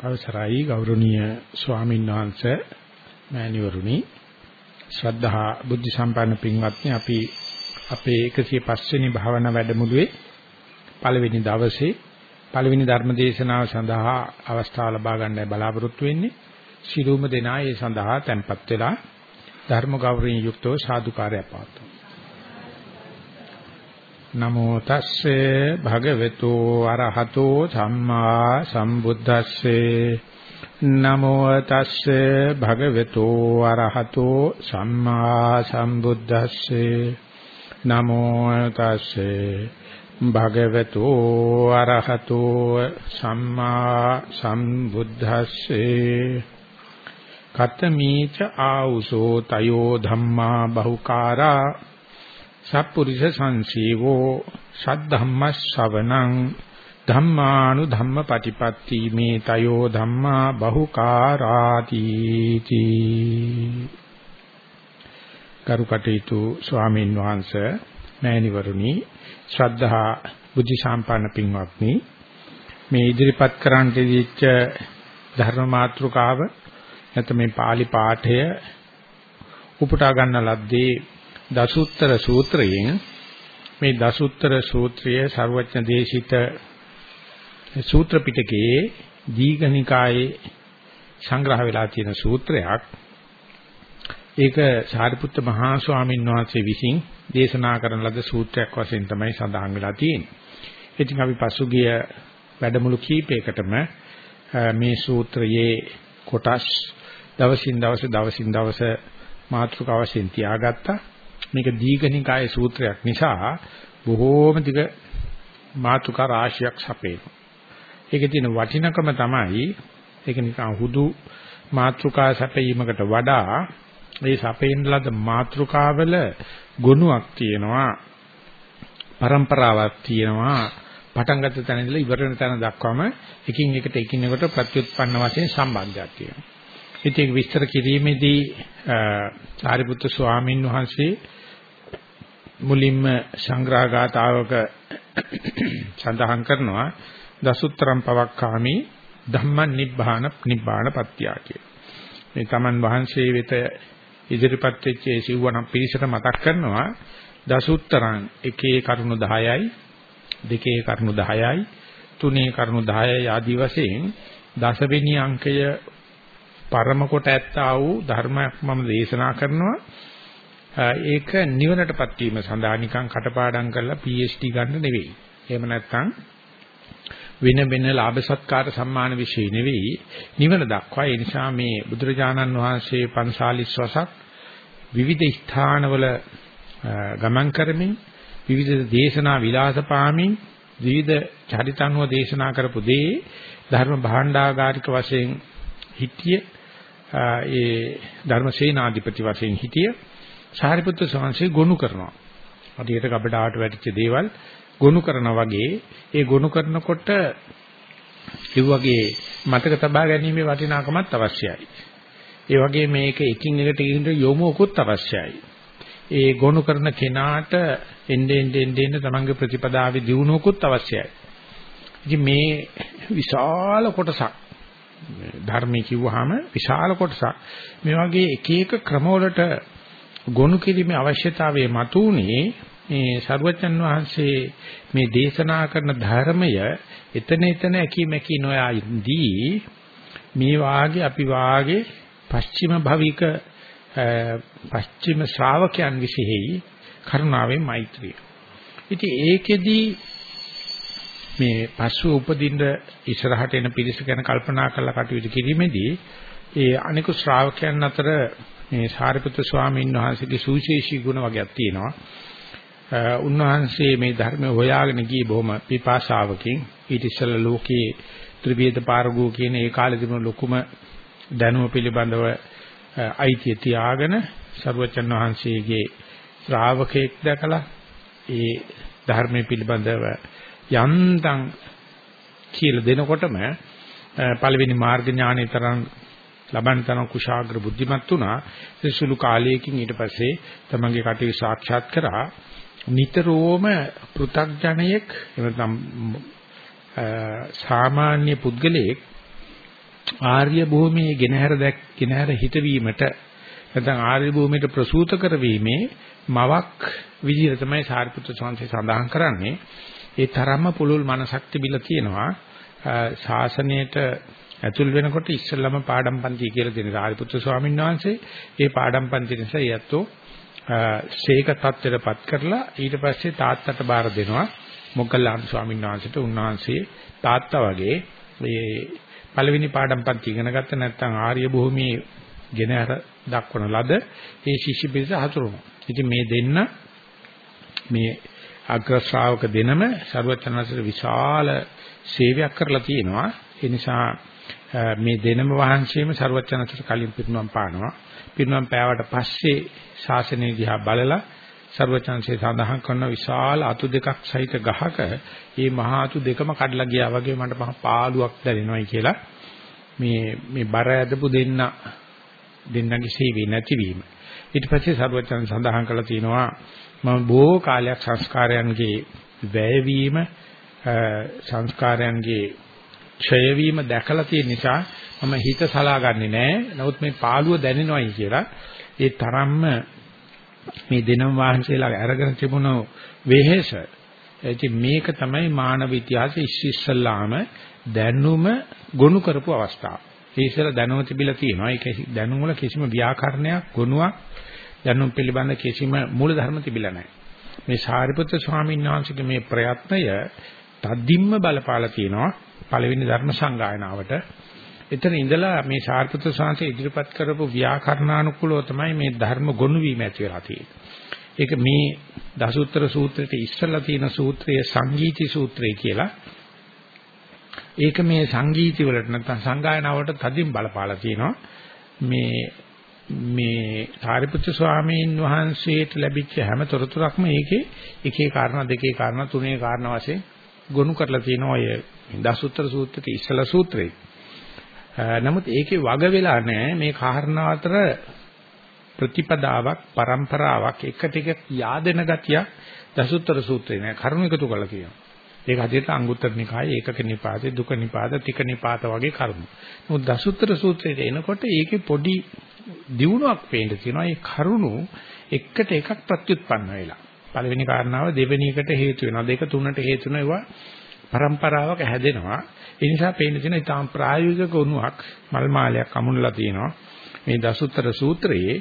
අවසරයි ගෞරවනීය ස්වාමීන් වහන්සේ මෑණිවරුනි. ශ්‍රද්ධා බුද්ධ සම්පන්න පින්වත්නි අපි අපේ 105 වෙනි භාවනා වැඩමුළුවේ පළවෙනි දවසේ පළවෙනි ධර්ම දේශනාව සඳහා අවස්ථාව ලබා ගන්නයි බලාපොරොත්තු වෙන්නේ. ශිරුම දෙනා ඒ සඳහා tempත් වෙලා ධර්ම ගෞරවයෙන් යුක්තව සාදුකාරය පාත්තු නමෝ තස්සේ භගවතු අරහතෝ සම්මා සම්බුද්දස්සේ. නමෝ තස්සේ භගවතු අරහතෝ සම්මා සම්බුද්දස්සේ. නමෝ තස්සේ භගවතු අරහතෝ සම්මා සම්බුද්දස්සේ. කතමීච ආ우සෝ තයෝ ධම්මා බහුකාරා සප්පුරිස සංසීවෝ සද්ධම්මස් ශවණං ධම්මානු ධම්ම පටිපත්ති මේ තයෝ ධම්මා බහුකාරාති තී කරුකටේතු ස්වාමීන් වහන්සේ මෑණිවරුනි ශ්‍රද්ධා බුද්ධ සම්පන්න පින්වත්නි මේ ඉදිරිපත් කරන්නට දීච්ච ධර්ම මාතෘකාව නැත්නම් මේ pāli පාඨය උපුටා ගන්න ලද්දේ දසුත්තර සූත්‍රයෙන් මේ දසුත්තර සූත්‍රය ਸਰවඥ දේශිත සූත්‍ර පිටකයේ දීඝනිකායේ සංග්‍රහ වෙලා තියෙන සූත්‍රයක් ඒක සාරිපුත්ත මහා ස්වාමීන් වහන්සේ විසින් දේශනා කරන ලද සූත්‍රයක් වශයෙන් තමයි සඳහන් වෙලා තියෙන්නේ. ඉතින් අපි පසුගිය වැඩමුළු කීපයකටම මේ සූත්‍රයේ කොටස් දවසින් දවස දවසින් දවස මාතෘකාව වශයෙන් තියාගත්තා. මේක දීඝනිකායේ සූත්‍රයක් නිසා බොහෝම දිග මාතුකා රාශියක් සපේනවා. ඒකේ තියෙන වටිනකම තමයි ඒක නිකන් හුදු මාත්‍රිකා සැපීමකට වඩා මේ සැපේන ලද මාත්‍රිකාවල ගුණයක් තියෙනවා પરම්පරාවක් තියෙනවා පටන් ගත්ත තැන ඉඳලා ඉවර වෙන තැන දක්වාම එකින් එකට එකින් එකට ප්‍රත්‍යুৎපන්න වශයෙන් සම්බන්ධයක් තියෙනවා. ඉතින් ඒක විස්තර කිරීමේදී සාරිපුත්තු ස්වාමීන් වහන්සේ මුලින්ම සංග්‍රහගතාවක සඳහන් කරනවා දසුත්තරම් පවක්කාමි ධම්මං නිබ්බාන නිබ්බාන පත්‍යා කිය. මේ තමන් වහන්සේ වෙත ඉදිරිපත් වෙච්ච ඒ සිව්වනම් පිරිසට මතක් කරනවා දසුත්තරං එකේ කරුණු 10යි දෙකේ කරුණු 10යි තුනේ කරුණු 10යි ආදී වශයෙන් දසවෙනි අංකය පරම කොට ඇත්තා වූ ධර්මයක් මම දේශනා කරනවා ඒක නිවනටපත් වීම සඳහා නිකන් කටපාඩම් කරලා PhD ගන්න නෙවෙයි. එහෙම නැත්නම් වෙන වෙන ලාභ සත්කාර සම්මාන વિશે නෙවෙයි නිවන දක්වා ඒ නිසා මේ බුදුරජාණන් වහන්සේ 45 වසක් විවිධ ස්ථානවල ගමන් කරමින් විවිධ දේශනා විලාස පාමින් විවිධ චරිතන්ව දේශනා කරපු දේ ධර්ම භාණ්ඩාගාරික වශයෙන් හිටිය ඒ ධර්මසේනාධිපති වශයෙන් හිටිය සාරිපුත්‍ර ස්වාමීන් ගොනු කරනවා. හරියට කබඩාවට වැටිච්ච දේවල් ගොනු කරනා වගේ ඒ ගොනු කරනකොට ඒ වගේ මතක තබා ගැනීමේ වටිනාකමත් අවශ්‍යයි. ඒ වගේ මේක එකින් එකට එකින් යොමුකුත් අවශ්‍යයි. ඒ ගොනු කරන කෙනාට එන්නේ එන්නේ එන්නේ තමන්ගේ ප්‍රතිපදාවේ දියුණුවකුත් අවශ්‍යයි. ඉතින් මේ විශාල කොටසක් ධර්මයේ කිව්වහම විශාල කොටසක් මේ වගේ එක එක ක්‍රමවලට ගොනු කිරීමේ අවශ්‍යතාවය මතුනේ මේ සරුවචන් වහන්සේ මේ දේශනා කරන ධර්මය එතන එතන ඇකීමකී නොයදී මේ වාගේ අපි වාගේ පස්චිම භවික පස්චිම ශ්‍රාවකයන් විශේෂයි කරුණාවෙන් මෛත්‍රිය. ඉතින් ඒකෙදි මේ පස්ව උපදින්න ඉස්සරහට එන පිරිස ගැන කල්පනා කරලා කටයුතු කිරීමේදී ඒ අනිකු ශ්‍රාවකයන් අතර මේ සාරිපුත්‍ර ස්වාමීන් වහන්සේගේ සුවිශේෂී ගුණ වර්ගයක් තියෙනවා. උන්වහන්සේ මේ ධර්ම හොයාගෙන ගියේ බොහොම පිපාසාවකින් ඊට ඉස්සෙල්ලා ලෝකයේ ත්‍රිවිධ පාරගෝ කියන ඒ කාලේ තිබුණු ලොකුම දැනුම පිළිබඳව අයිතිය තියාගෙන සර්වචන් වහන්සේගේ ශ්‍රාවකෙක් දැකලා ඒ ධර්මයේ පිළිබඳව යන්තම් කියලා දෙනකොටම පළවෙනි මාර්ග ඥානය තරම් ලබන තරම් කුශාග්‍ර බුද්ධිමත් වුණා ඒ සුළු කාලයකින් ඊට පස්සේ තමන්ගේ කටයුතු සාක්ෂාත් කරා නිතරම පෘ탁ජනයෙක් එවනම් සාමාන්‍ය පුද්ගලයෙක් ආර්ය භූමියේ ගෙනහැර දැක් ගෙනහැර හිටවීමට නැත්නම් ආර්ය භූමියට ප්‍රසූත කරවීමේ මවක් විදිහට තමයි සාරිපුත්‍ර සංඝසේ සඳහන් කරන්නේ. ඒ තරම්ම පුළුල් මනසක් තිබිලා තියෙනවා. ශාසනයට ඇතුල් වෙනකොට ඉස්සෙල්ලම පාඩම් පන්ති කියලා දෙන සාරිපුත්‍ර ස්වාමීන් වහන්සේ ඒ පාඩම් පන්ති නිසා යැත්තෝ ශේක තත්ත්වයටපත් කරලා ඊට පස්සේ තාත්තට බාර දෙනවා. මොග්ගල්ලාන ස්වාමීන් වහන්සේට උන්වහන්සේ තාත්තා වගේ මේ පළවෙනි පාඩම් පන්ති ඉගෙන ගත්ත නැත්නම් ආර්ය භූමියේ ගෙන අර දක්වන ලද ඒ ශිෂ්‍ය පිරිස හසුරුවනවා. ඉතින් මේ දෙන්න මේ අග්‍ර ශ්‍රාවක දෙනම ਸਰවචනසර විශාල සේවයක් කරලා තියෙනවා. ඒ නිසා මේ දෙනම වහන්සේම ਸਰුවචනතර කලින් පිරුණම් පානවා. පිරුණම් පෑවට පස්සේ ශාසනය දිහා බලලා ਸਰුවචනසේ සඳහන් කරන විශාල අතු දෙකක් සහිත ගහක මේ මහා අතු දෙකම කඩලා ගියා වගේ මට මහ පාළුවක් දැනෙනවායි කියලා මේ මේ බර ඇදපු දෙන්න දෙන්නගේ සීවේ නැතිවීම. ඊට පස්සේ ਸਰුවචන සඳහන් කළා තියෙනවා මම බොහෝ කාලයක් සංස්කාරයන්ගේ වැයවීම සංස්කාරයන්ගේ ඡය වීම දැකලා තියෙන නිසා මම හිත සලාගන්නේ නැහැ. නමුත් මේ පාළුව දැනෙනවයි කියලා ඒ තරම්ම මේ දෙනම් වහන්සේලා අරගෙන තිබුණු වෙහෙස ඉතින් මේක තමයි මානව ඉතිහාසයේ ඉස්සෙල්ලාම දැනුම ගොනු කරපු අවස්ථාව. ඒ ඉස්සෙල්ලා දැනුම තිබිලා තියෙනවා. ඒක දැනුම වල කිසිම ව්‍යාකරණයක් ගොනුවක් දැනුම් පිළිබඳ කිසිම මූල ධර්ම තිබිලා නැහැ. මේ සාරිපුත්‍ර ස්වාමීන් වහන්සේගේ මේ ප්‍රයත්නය තදින්ම බලපාලා තියෙනවා පළවෙනි ධර්ම සංගායනාවට. එතන ඉඳලා මේ සාරිපුත්‍ර ස්වාමීන් ඉදිරිපත් කරපු ව්‍යාකරණානුකූලව තමයි මේ ධර්ම ගොනු වීම ඇති වෙලා තියෙන්නේ. ඒක මේ දසුත්තර සූත්‍රයේ ඉස්සලා තියෙන සූත්‍රය සංගීති සූත්‍රය කියලා. ඒක මේ සංගීති වලට නැත්නම් සංගායනාවට තදින් බලපාලා තියෙනවා. මේ මේ සාරිපුත්‍ර ස්වාමීන් වහන්සේට ලැබිච්ච හැම තොරතුරක්ම ඒකේ එකේ කාරණා දෙකේ කාරණා තුනේ කාරණා වශයෙන් ගොනු කරලා තියෙන ඔය දසුත්තර සූත්‍රක ඉස්සලා සූත්‍රේ. නමුත් ඒකේ වග වෙලා නැහැ මේ කාරණා අතර ප්‍රතිපදාවක්, પરම්පරාවක් එක ටික yaadena gatiya දසුත්තර සූත්‍රේ නෑ කරුණු එකතු කරලා කියනවා. ඒක හදිහට අංගුත්තර නිකායේ ඒකක නිපාතේ දුක නිපාත තික නිපාත වගේ කරුණු. නමුත් දසුත්තර සූත්‍රයේ එනකොට ඒකේ පොඩි දියුණුවක් පේන්න තියෙනවා. මේ කරුණු එකට එකක් ප්‍රත්‍යুৎපන්න වෙලා. පළවෙනි කාරණාව දෙවෙනි එකට හේතු වෙනවා. දෙක තුනට හේතු වෙනවා. પરම්පරාවක හැදෙනවා. ඒ නිසා පේන්න තියෙන ඉතාම ප්‍රායෝගික ගුණයක් මල් මාලයක් අමුණලා තියෙනවා. මේ දසුත්තර සූත්‍රයේ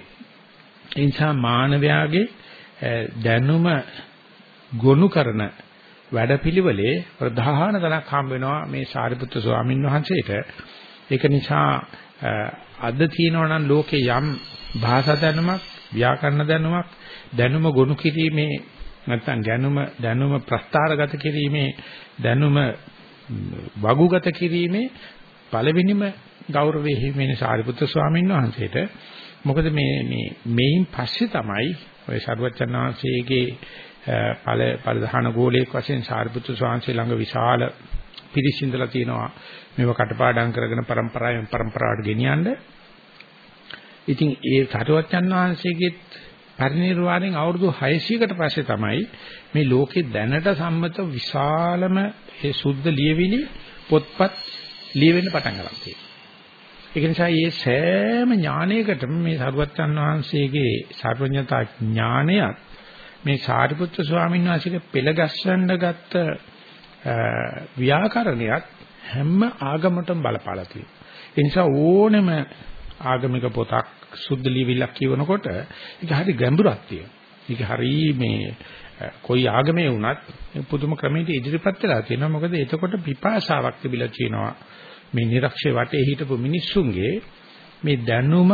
ඒ නිසා මානවයාගේ දැනුම ගොනු කරන වැඩපිළිවෙලේ ප්‍රධාන තැනක් හම් වෙනවා මේ සාරිපුත්‍ර ස්වාමීන් වහන්සේට. ඒක නිසා අද තියෙනවා නම් ලෝකේ යම් භාෂා දැනුමක්, ව්‍යාකරණ දැනුමක්, දැනුම ගොනු කිරීමේ නැත්නම් දැනුම දැනුම ප්‍රස්ථාරගත කිරීමේ දැනුම වගුගත කිරීමේ පළවෙනිම ගෞරවයේ හිමිනේ සාරිපුත්‍ර ස්වාමීන් වහන්සේට. මොකද මේ මේ මේයින් පස්සේ තමයි ඔය ශරුවචනාංශයේගේ ඵල පරිධාන ගෝලයක් වශයෙන් සාරිපුත්‍ර ස්වාමීන් ළඟ විශාල පිරිසිඳලා තියෙනවා. මේව කටපාඩම් කරගෙන પરම්පරාවෙන් પરම්පරාවට ගෙනියන්න. ඉතින් ඒ සරුවච්චන් වහන්සේගේ පරිණිරවාණයෙන් අවුරුදු 600කට පස්සේ තමයි මේ ලෝකේ දැනට සම්මත විශාලම ඒ සුද්ධ ලියවිලි පොත්පත් ලියවෙන්න පටන් ගන්න තියෙනවා. ඒක නිසා මේ සෑම ඥානයකටම මේ සරුවච්චන් වහන්සේගේ සර්වඥතා ඥානයත් මේ සාරිපුත්‍ර ස්වාමීන් වහන්සේගේ පෙළගස්සන්න ගත්ත ව්‍යාකරණයක් හැම ආගමකටම බලපාලා තියෙනවා. ඒ නිසා ඕනෙම ආගමික පොතක් සුද්ධ ලියවිල්ලක් කියවනකොට ඒක හරි ගැඹුරක් තියෙනවා. ඒක හරි මේ කොයි ආගමේ වුණත් පුදුම ක්‍රමයකට ඉදිරිපත් වෙලා තියෙනවා. මොකද එතකොට පිපාසාවක් තිබිලා තියෙනවා. මේ નિરක්ෂේ වටේ හිටපු මිනිස්සුන්ගේ මේ දැනුම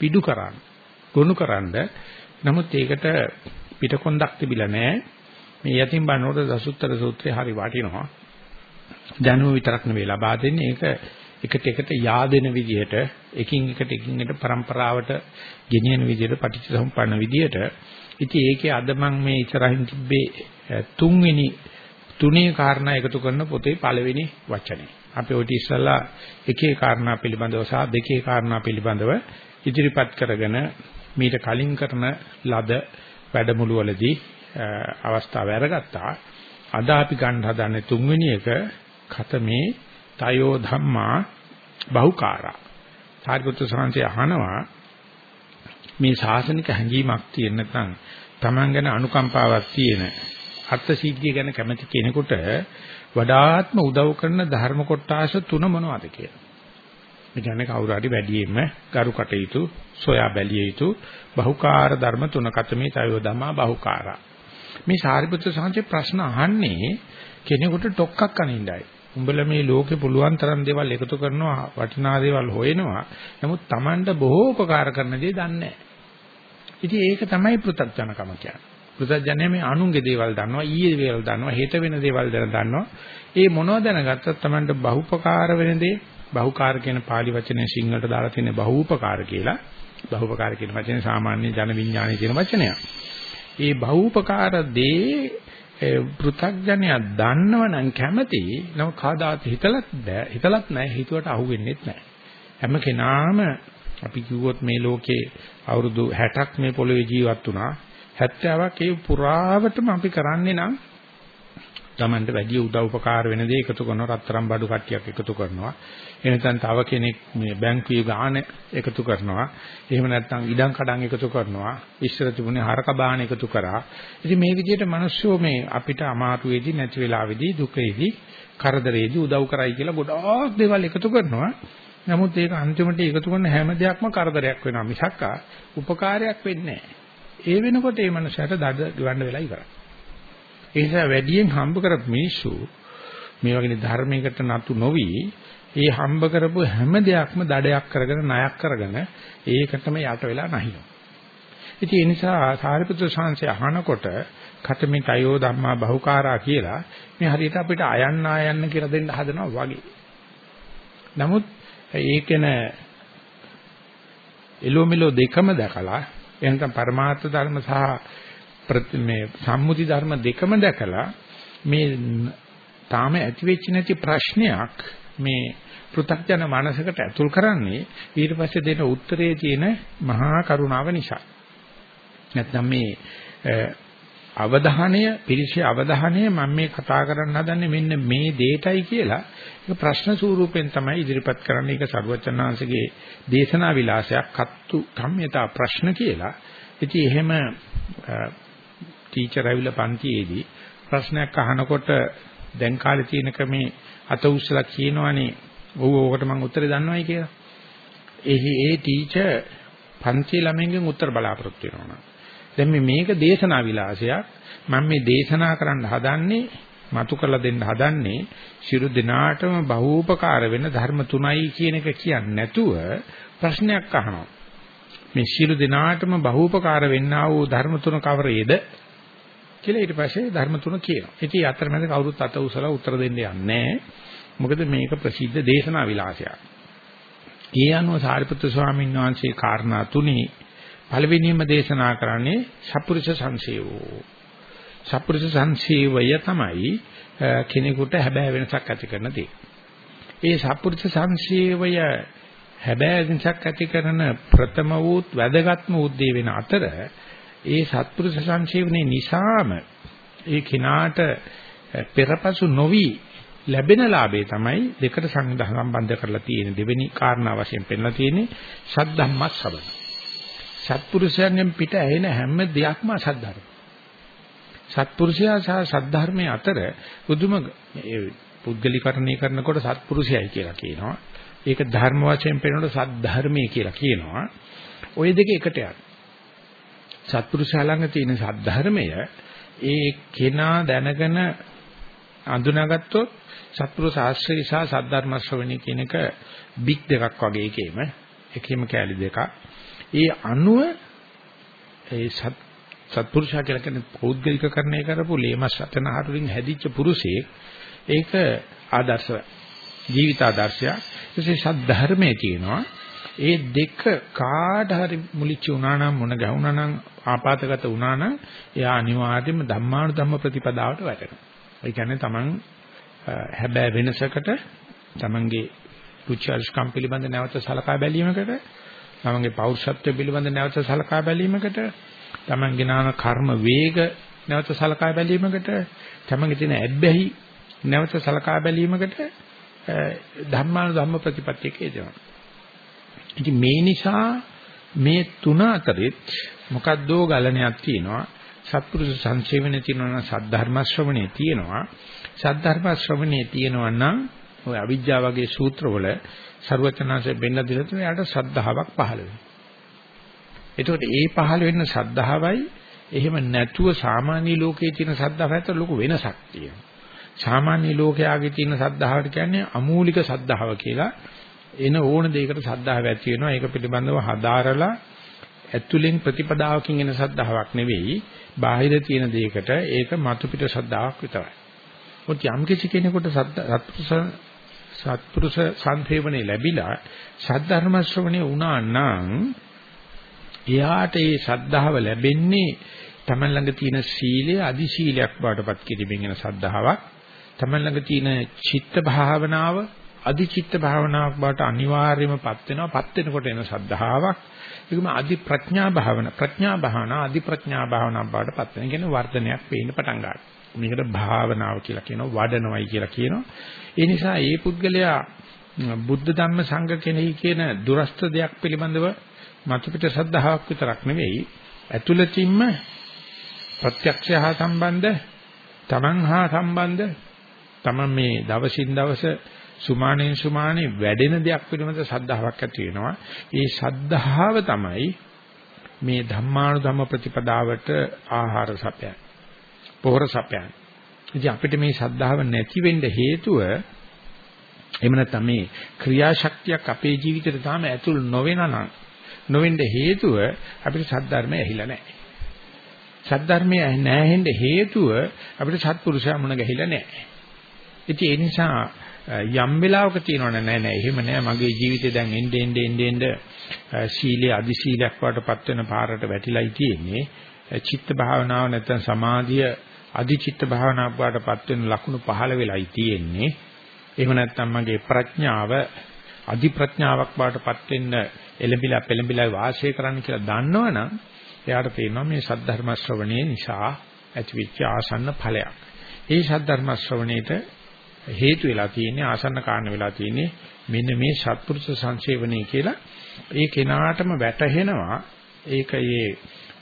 පිඩු කරන්න, ගොනු කරන්න. නමුත් ඒකට පිටකොන්දක් තිබිලා නැහැ. මේ යතිම් බණෝට දසුත්තර සූත්‍රය හරි වටිනවා. දැනුම විතරක් නෙවෙයි ලබා දෙන්නේ ඒක එකට එකට yaadෙන විදිහට එකින් එකට එකින් එකට પરම්පරාවට ගෙනියන විදිහට පටිච්චසමුප්පන්න විදිහට ඉතින් ඒකේ අද මම මේ ඉස්සරහින් තිබ්බේ තුන්වෙනි තුනේ කාරණා එකතු කරන පොතේ පළවෙනි වචනේ. අපි ඔය ඉස්සලා එකේ කාරණා පිළිබඳව සහ දෙකේ කාරණා පිළිබඳව ඉදිරිපත් කරගෙන මීට කලින් කරන ලද වැඩමුළුවලදී අවස්ථාව අරගත්තා. අද අපි ගන්න හදන්නේ තුන්වෙනි එක කතමේ තයෝ ධම්මා බහුකාරා. සාරිපුත්‍ර සාංශය අහනවා මේ ශාසනික හැඟීමක් තියෙන නැත්නම් Taman ගැන අනුකම්පාවක් තියෙන අර්ථ සිද්ධිය ගැන කැමති කෙනෙකුට වඩාත්ම උදව් කරන ධර්ම කොටාස තුන මොනවද කියලා. ඒ කියන්නේ කවුරු හරි වැඩියෙන්ම ගරු කටයුතු සොයා බැලිය යුතු බහුකාර ධර්ම තුනකට මේ තයෝ ධමා බහුකාරා. මේ සාරිපුත්‍ර සාංශේ ප්‍රශ්න අහන්නේ කෙනෙකුට ඩොක්කක් අනින්නයි. උඹලා මේ ලෝකේ පුළුවන් තරම් දේවල් එකතු කරනවා වටිනා දේවල් හොයනවා. නමුත් Tamanට බොහෝ උපකාර කරන දේ දන්නේ නැහැ. ඉතින් ඒක තමයි පෘථග්ජනකම කියන්නේ. පෘථග්ජනය මේ අනුන්ගේ දේවල් දන්නවා, ඊයේ දේවල් දන්නවා, හෙට වෙන දේවල් දැන දන්නවා. ඒ මොනවද දැනගත්තත් Tamanට බහුපකාර වෙන දේ, බහුකාර කියන pāli වචනේ සිංහලට දාලා තියෙන බහූපකාර කියලා. බහූපකාර කියන වචනේ සාමාන්‍ය ජන විඥානයේ තියෙන වචනයක්. ඒ බහූපකාර දේ පෘථග්ජනයා දන්නවනම් කැමති නම කාදාත් හිතලත් බෑ. හිතලත් නැහැ හිතුවට අහුවෙන්නේත් නැහැ හැම කෙනාම අපි කිව්වොත් මේ ලෝකේ අවුරුදු 60ක් මේ පොළොවේ ජීවත් වුණා. 70ක් ඒ පුරාවටම අපි කරන්නේ නම් Tamanට වැඩි උදව් උපකාර වෙන දේ එකතු කරනවා රත්තරන් බඩු කට්ටියක් එකතු කරනවා. එහෙනම් තව කෙනෙක් මේ බැංකුවේ ගාණ එකතු කරනවා. එහෙම නැත්නම් ඉඩම් කඩම් එකතු කරනවා. ඉස්සර තිබුණේ හරක බාහන එකතු කරා. ඉතින් මේ විදිහට මිනිස්සු මේ අපිට අමාරුවේදී නැති වෙලාවේදී දුකේදී කරදරේදී උදව් කරයි කියලා ගොඩාක් දේවල් එකතු කරනවා. නමුත් ඒක අන්තිමට එකතු කරන හැම දෙයක්ම කරදරයක් වෙනවා. මිසක් උපකාරයක් වෙන්නේ නැහැ. ඒ වෙනකොට මේ මනුස්සයාට දඩ ගවන්න වෙලා ඉවරයි. ඒ නිසා වැඩියෙන් හම්බ කරපු මිනිස්සු මේ වගේ ධර්මයකට නතු නොවි ඒ හම්බ කරපු හැම දෙයක්ම දඩයක් කරගෙන ණයක් කරගෙන ඒකටම යට වෙලා නැහිනවා. ඉතින් ඒ නිසා සාරිපුත්‍ර ශාන්සේ අහනකොට කතමේ තයෝ ධම්මා බහුකාරා කියලා මේ හරියට අපිට අයන්න ආයන්න කියලා දෙන්න හදනවා වගේ. නමුත් ඒකෙන එලෝමෙලෝ දෙකම දැකලා එහෙනම් පරමාර්ථ ධර්ම සහ මේ සම්මුති ධර්ම දෙකම දැකලා මේ තාම ඇති වෙච්ච නැති ප්‍රශ්නයක් මේ පෘථග්ජන මනසකට ඇතුල් කරන්නේ ඊට පස්සේ දෙන උත්තරයේ තියෙන මහා කරුණාව නිසා. නැත්නම් මේ අවධානය පිරිසේ අවධානය මම මේ කතා කරන්න හදන්නේ මෙන්න මේ දෙයටයි කියලා ඒක ප්‍රශ්න ස්වරූපෙන් තමයි ඉදිරිපත් කරන්නේ ඒක සරුවචනාංශගේ දේශනා විලාසයක් කත්තු කම්යතා ප්‍රශ්න කියලා. ඉතින් එහෙම ටීචර් ඇවිල්ලා පන්තියේදී ප්‍රශ්නයක් අහනකොට දැන් කාලේ තියෙන ක්‍රමේ අත උස්සලා කියනවනේ ඔව් ඕකට මම උත්තරේ දන්නවයි කියලා. එහි ඒ ටීචර් පන්ති ළමෙන්ගෙන් උත්තර බලාපොරොත්තු වෙනවා. දැන් මේ මේක දේශනා විලාසයක්. මම මේ දේශනා කරන්න හදන්නේ මතු කරලා දෙන්න හදන්නේ shiru දිනාටම බහූපකාර වෙන ධර්ම තුනයි කියන එක කියන්නේ නැතුව ප්‍රශ්නයක් අහනවා. මේ shiru දිනාටම බහූපකාර වෙන්නා වූ ධර්ම තුන කවරේද කියලා ඊට පස්සේ ධර්ම තුන කියනවා. ඉතින් අතරමැද කවුරුත් අත උසලා උත්තර දෙන්න යන්නේ මොකද මේක ප්‍රසිද්ධ දේශනා විලාසයක්. ඒ අනුව සාරිපුත්‍ර ස්වාමීන් වහන්සේ කාරණා තුනේ පළවෙනිම දේශනා කරන්නේ සප්පුරුෂ සංසේවෝ. සප්පුරුෂ සංසේවය තමයි කෙනෙකුට හැබෑ වෙනසක් ඇති කරන දේ. ඒ සප්පුරුෂ සංසේවය හැබෑ වෙනසක් ඇති කරන ප්‍රථම වූත් වැදගත්ම උද්දී වෙන අතර ඒ සත්පුරුෂ සංසේවනේ නිසාම ඒ කිනාට පෙරපසු නොවි ලැබෙන ලාභේ තමයි දෙකට සම්බන්ධ කරලා තියෙන දෙවෙනි කාරණා වශයෙන් පෙන්නලා තියෙන්නේ සද්ධම්මස් සබන. සත්පුරුෂයන්ගෙන් පිට ඇහෙන හැම දෙයක්ම අසද්ධර්ම. සත්පුරුෂයා සහ සද්ධර්මයේ අතර බුදුම පුද්ගලිකරණය කරනකොට සත්පුරුෂයයි කියලා කියනවා. ඒක ධර්ම වශයෙන් පෙන්නනකොට සද්ධර්මයේ කියලා කියනවා. ওই දෙක එකට යනවා. සත්පුරුෂයා ළඟ තියෙන සද්ධර්මය ඒ කෙනා දැනගෙන අඳුනාගත්තොත් සත්පුරුෂ ආශ්‍රය සහ සද්ධර්ම ශ්‍රවණය කියන එක බික් දෙකක් වගේ එකේම එකේම කැලි දෙකක්. ඒ අනුව ඒ සත් සත්පුරුෂයා කියලා කියන්නේ පෞද්ගලිකකරණය කරපු ලේමස් සතනහරුලින් හැදිච්ච පුරුෂයෙක් ඒක ආදර්ශ ජීවිත ආදර්ශයක්. ඒ සද්ධර්මයේ තියෙනවා ඒ දෙක කාට හරි මුලිච්ච වුණා නම් මොන ගැහුණා නම් ආපాతගත වුණා නම් එයා අනිවාර්යයෙන්ම ධම්මානුධම්ම ප්‍රතිපදාවට වැටෙනවා. ඒ කියන්නේ Taman හැබෑ වෙනසකට Tamanගේ රුචර්ස්කම් පිළිබඳ නැවත සලකා බැලීමකට Tamanගේ පෞරුෂත්වය පිළිබඳ නැවත සලකා බැලීමකට Tamanගේ නාන කර්ම වේග නැවත සලකා බැලීමකට Tamanගේ තියෙන ඇබ්බැහි නැවත සලකා බැලීමකට ධර්මාන ධම්ම ප්‍රතිපත්තියක යෙදෙනවා. ඉතින් මේ නිසා මේ තුන අතරෙත් මොකද්දෝ ගලණයක් තියෙනවා. සත්පුරුෂ සංසේවනේ තියෙනවා සද්ධර්ම ශ්‍රවණේ තියෙනවා. සද්ධර්ම ශ්‍රවණේ තියෙනවා නම් ඔය අවිජ්ජා වගේ සූත්‍රවල ਸਰවචනාංශය බෙන්න දෙලා තියෙන යාට සද්ධාාවක් පහළ වෙනවා. එතකොට ඒ පහළ වෙන සද්ධාවයි එහෙම නැතුව සාමාන්‍ය ලෝකයේ තියෙන සද්ධාව අතර ලොකු වෙනසක් තියෙනවා. සාමාන්‍ය ලෝකයාගේ තියෙන සද්ධාවට කියන්නේ අමූලික සද්ධාව කියලා. එන ඕන දෙයකට සද්ධාව ඇති වෙනවා. ඒක පිළිබඳව හදාරලා ඇතුලෙන් ප්‍රතිපදාවකින් එන සද්ධාාවක් නෙවෙයි. බාහිර තියෙන දෙයකට ඒක මතු පිට සද්ධාාවක් විතරයි. මොකද යම් කිසි කෙනෙකුට සත්පුරුෂ සත්පුරුෂ සංසේවනේ ලැබිලා සද්ධර්ම ශ්‍රවණේ වුණා නම් එයාට ඒ ශ්‍රද්ධාව ලැබෙන්නේ තමන් ළඟ තියෙන සීලය අදි සීලයක් බවටපත් කිරීමෙන් එන ශ්‍රද්ධාවක් තමන් ළඟ තියෙන චිත්ත භාවනාව අදි චිත්ත භාවනාවක් බවට අනිවාර්යයෙන්මපත් වෙනවා. පත් වෙනකොට එන ශ්‍රද්ධාවක් ඒකම අදි ප්‍රඥා භාවන. ප්‍රඥා භාවනා අදි ප්‍රඥා භාවනාවක් බවට පත් වෙන කියන්නේ වර්ධනයක් පේන්න පටන් ගන්නවා. මේකට භාවනාව කියලා කියනවා වඩනවයි කියලා කියනවා. ඒ නිසා මේ පුද්ගලයා බුද්ධ ධම්ම සංඝ කෙනෙහි කියන දුරස්ත දෙයක් පිළිබඳව මතු පිට සද්ධාාවක් විතරක් නෙවෙයි. ඇතුළතින්ම ප්‍රත්‍යක්ෂය හා සම්බන්ධ තමන් හා සම්බන්ධ තමන් මේ දවසින් දවස සුමානෙන් සුමානේ වැඩෙන දෙයක් පිළිබඳ සද්ධාාවක් ඇති වෙනවා. ඒ සද්ධාව තමයි මේ ධම්මානුධම්ම ප්‍රතිපදාවට ආහාර සපයන. පොහොර සපයන. ඉතින් අපිට මේ සද්ධාව නැති වෙන්න හේතුව එහෙම නැත්නම් මේ ක්‍රියාශක්තියක් අපේ ජීවිතේට තාම ඇතුල් නොවෙනා නම් නොවෙන්න හේතුව අපිට සද්ධර්මය ඇහිලා නැහැ. සද්ධර්මය නැහෙන්න හේතුව අපිට සත්පුරුෂයා මුණ ගැහිලා නැහැ. ඉතින් ඒ නිසා යම් වෙලාවක තියෙනවනේ නෑ නෑ එහෙම නෑ. මගේ ජීවිතේ දැන් එnde ende ende ende සීලයේ අදි සීලයක් වඩටපත් වෙන පාරට වැටිලායි තියෙන්නේ. චිත්ත භාවනාව නැත්නම් සමාධිය අදි චිත්ත භාවනාවක් වඩටපත් වෙන ලකුණු පහළ වෙලායි තියෙන්නේ. එහෙම නැත්නම් මගේ ප්‍රඥාව අදි ප්‍රඥාවක් වඩටපත් වෙන්න එලඹිලා පෙලඹිලා වාසය කරන්න කියලා දන්නවනම් එයාට තේරෙනවා මේ සද්ධර්ම ශ්‍රවණයේ නිසා ඇතිවෙච්ච ආසන්න ඵලයක්. ඒ සද්ධර්ම ශ්‍රවණේට හේතු වෙලා තියෙන්නේ ආසන්න කාරණ වෙලා තියෙන්නේ මෙන්න මේ සත්පුරුෂ සංසේවණේ කියලා ඒ කෙනාටම වැටහෙනවා ඒක ඒ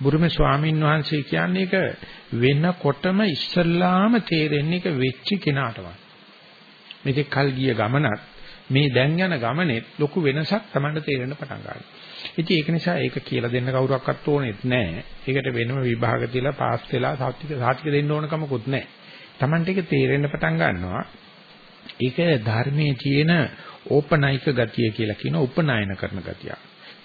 බුරුමේ ස්වාමීන් වහන්සේ කියන්නේ ඒක වෙනකොටම ඉස්සල්ලාම තේරෙන්නේ ඒක වෙච්ච කෙනාටමයි. මේක කල් ගිය ගමනක් මේ දැන් යන ගමනේ ලොකු වෙනසක් Tamanට තේරෙන්න පටන් ගන්නවා. ඉතින් ඒක නිසා ඒක කියලා දෙන්න කවුරක්වත් ඕනෙත් නැහැ. ඒකට වෙනම විභාග තියලා පාස් වෙලා සාතික සාතික දෙන්න ඕන කමකුත් නැහැ. Tamanට ඒක තේරෙන්න පටන් ගන්නවා. ඒක ධර්මයේ තියෙන ඕපනයික ගතිය කියලා කියන උපනායන කරන ගතිය.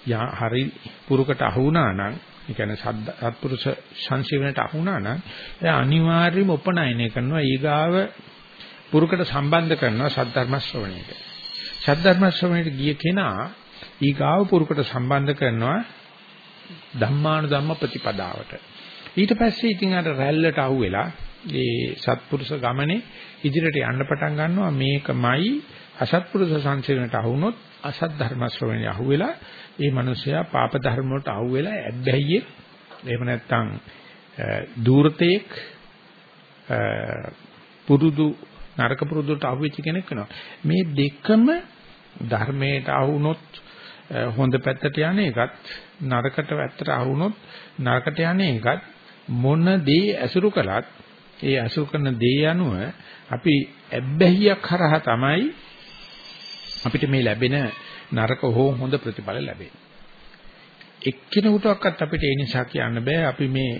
යා හරි පුරුකට අහු වුණා නම් ඒ කියන්නේ සත්පුරුෂ සංසීවනට අහු වුණා නම් එයා අනිවාර්යයෙන්ම උපනායනය කරනවා ඊගාව පුරුකට සම්බන්ධ කරනවා සද්ධර්ම ශ්‍රවණයට. සද්ධර්ම ශ්‍රවණයට ගිය කෙනා ඊගාව පුරුකට සම්බන්ධ කරනවා ධම්මානුධම්ම ප්‍රතිපදාවට. ඊට පස්සේ ඉතින් අර රැල්ලට අහුවෙලා ඒ සත්පුරුෂ ගමනේ ඉදිරියට යන්න පටන් ගන්නවා මේකමයි අසත්පුරුෂ සංසිරණයට අහුනොත් අසත් ධර්ම ශ්‍රවණය අහුවෙලා ඒ මනුස්සයා පාප ධර්ම වලට අහුවෙලා ඇබ්බැහියේ එහෙම නැත්නම් දූර්තේක් පුරුදු නරක පුරුදුට අහුවෙච්ච කෙනෙක් වෙනවා. මේ දෙකම ධර්මයට අහුනොත් හොඳ පැත්තට යන එකත් නරකට පැත්තට අහුනොත් නරකට යන එකත් මොන දේ ඇසුරු කළත් ඒ ඇසුරු කරන දේ අනුව අපි ඇබ්බැහියක් හරහා තමයි අපිට මේ ලැබෙන නරක හෝ හොඳ ප්‍රතිඵල ලැබෙන්නේ. එක්කෙනෙකුටවත් අපිට ඒ නිසා කියන්න බෑ අපි මේ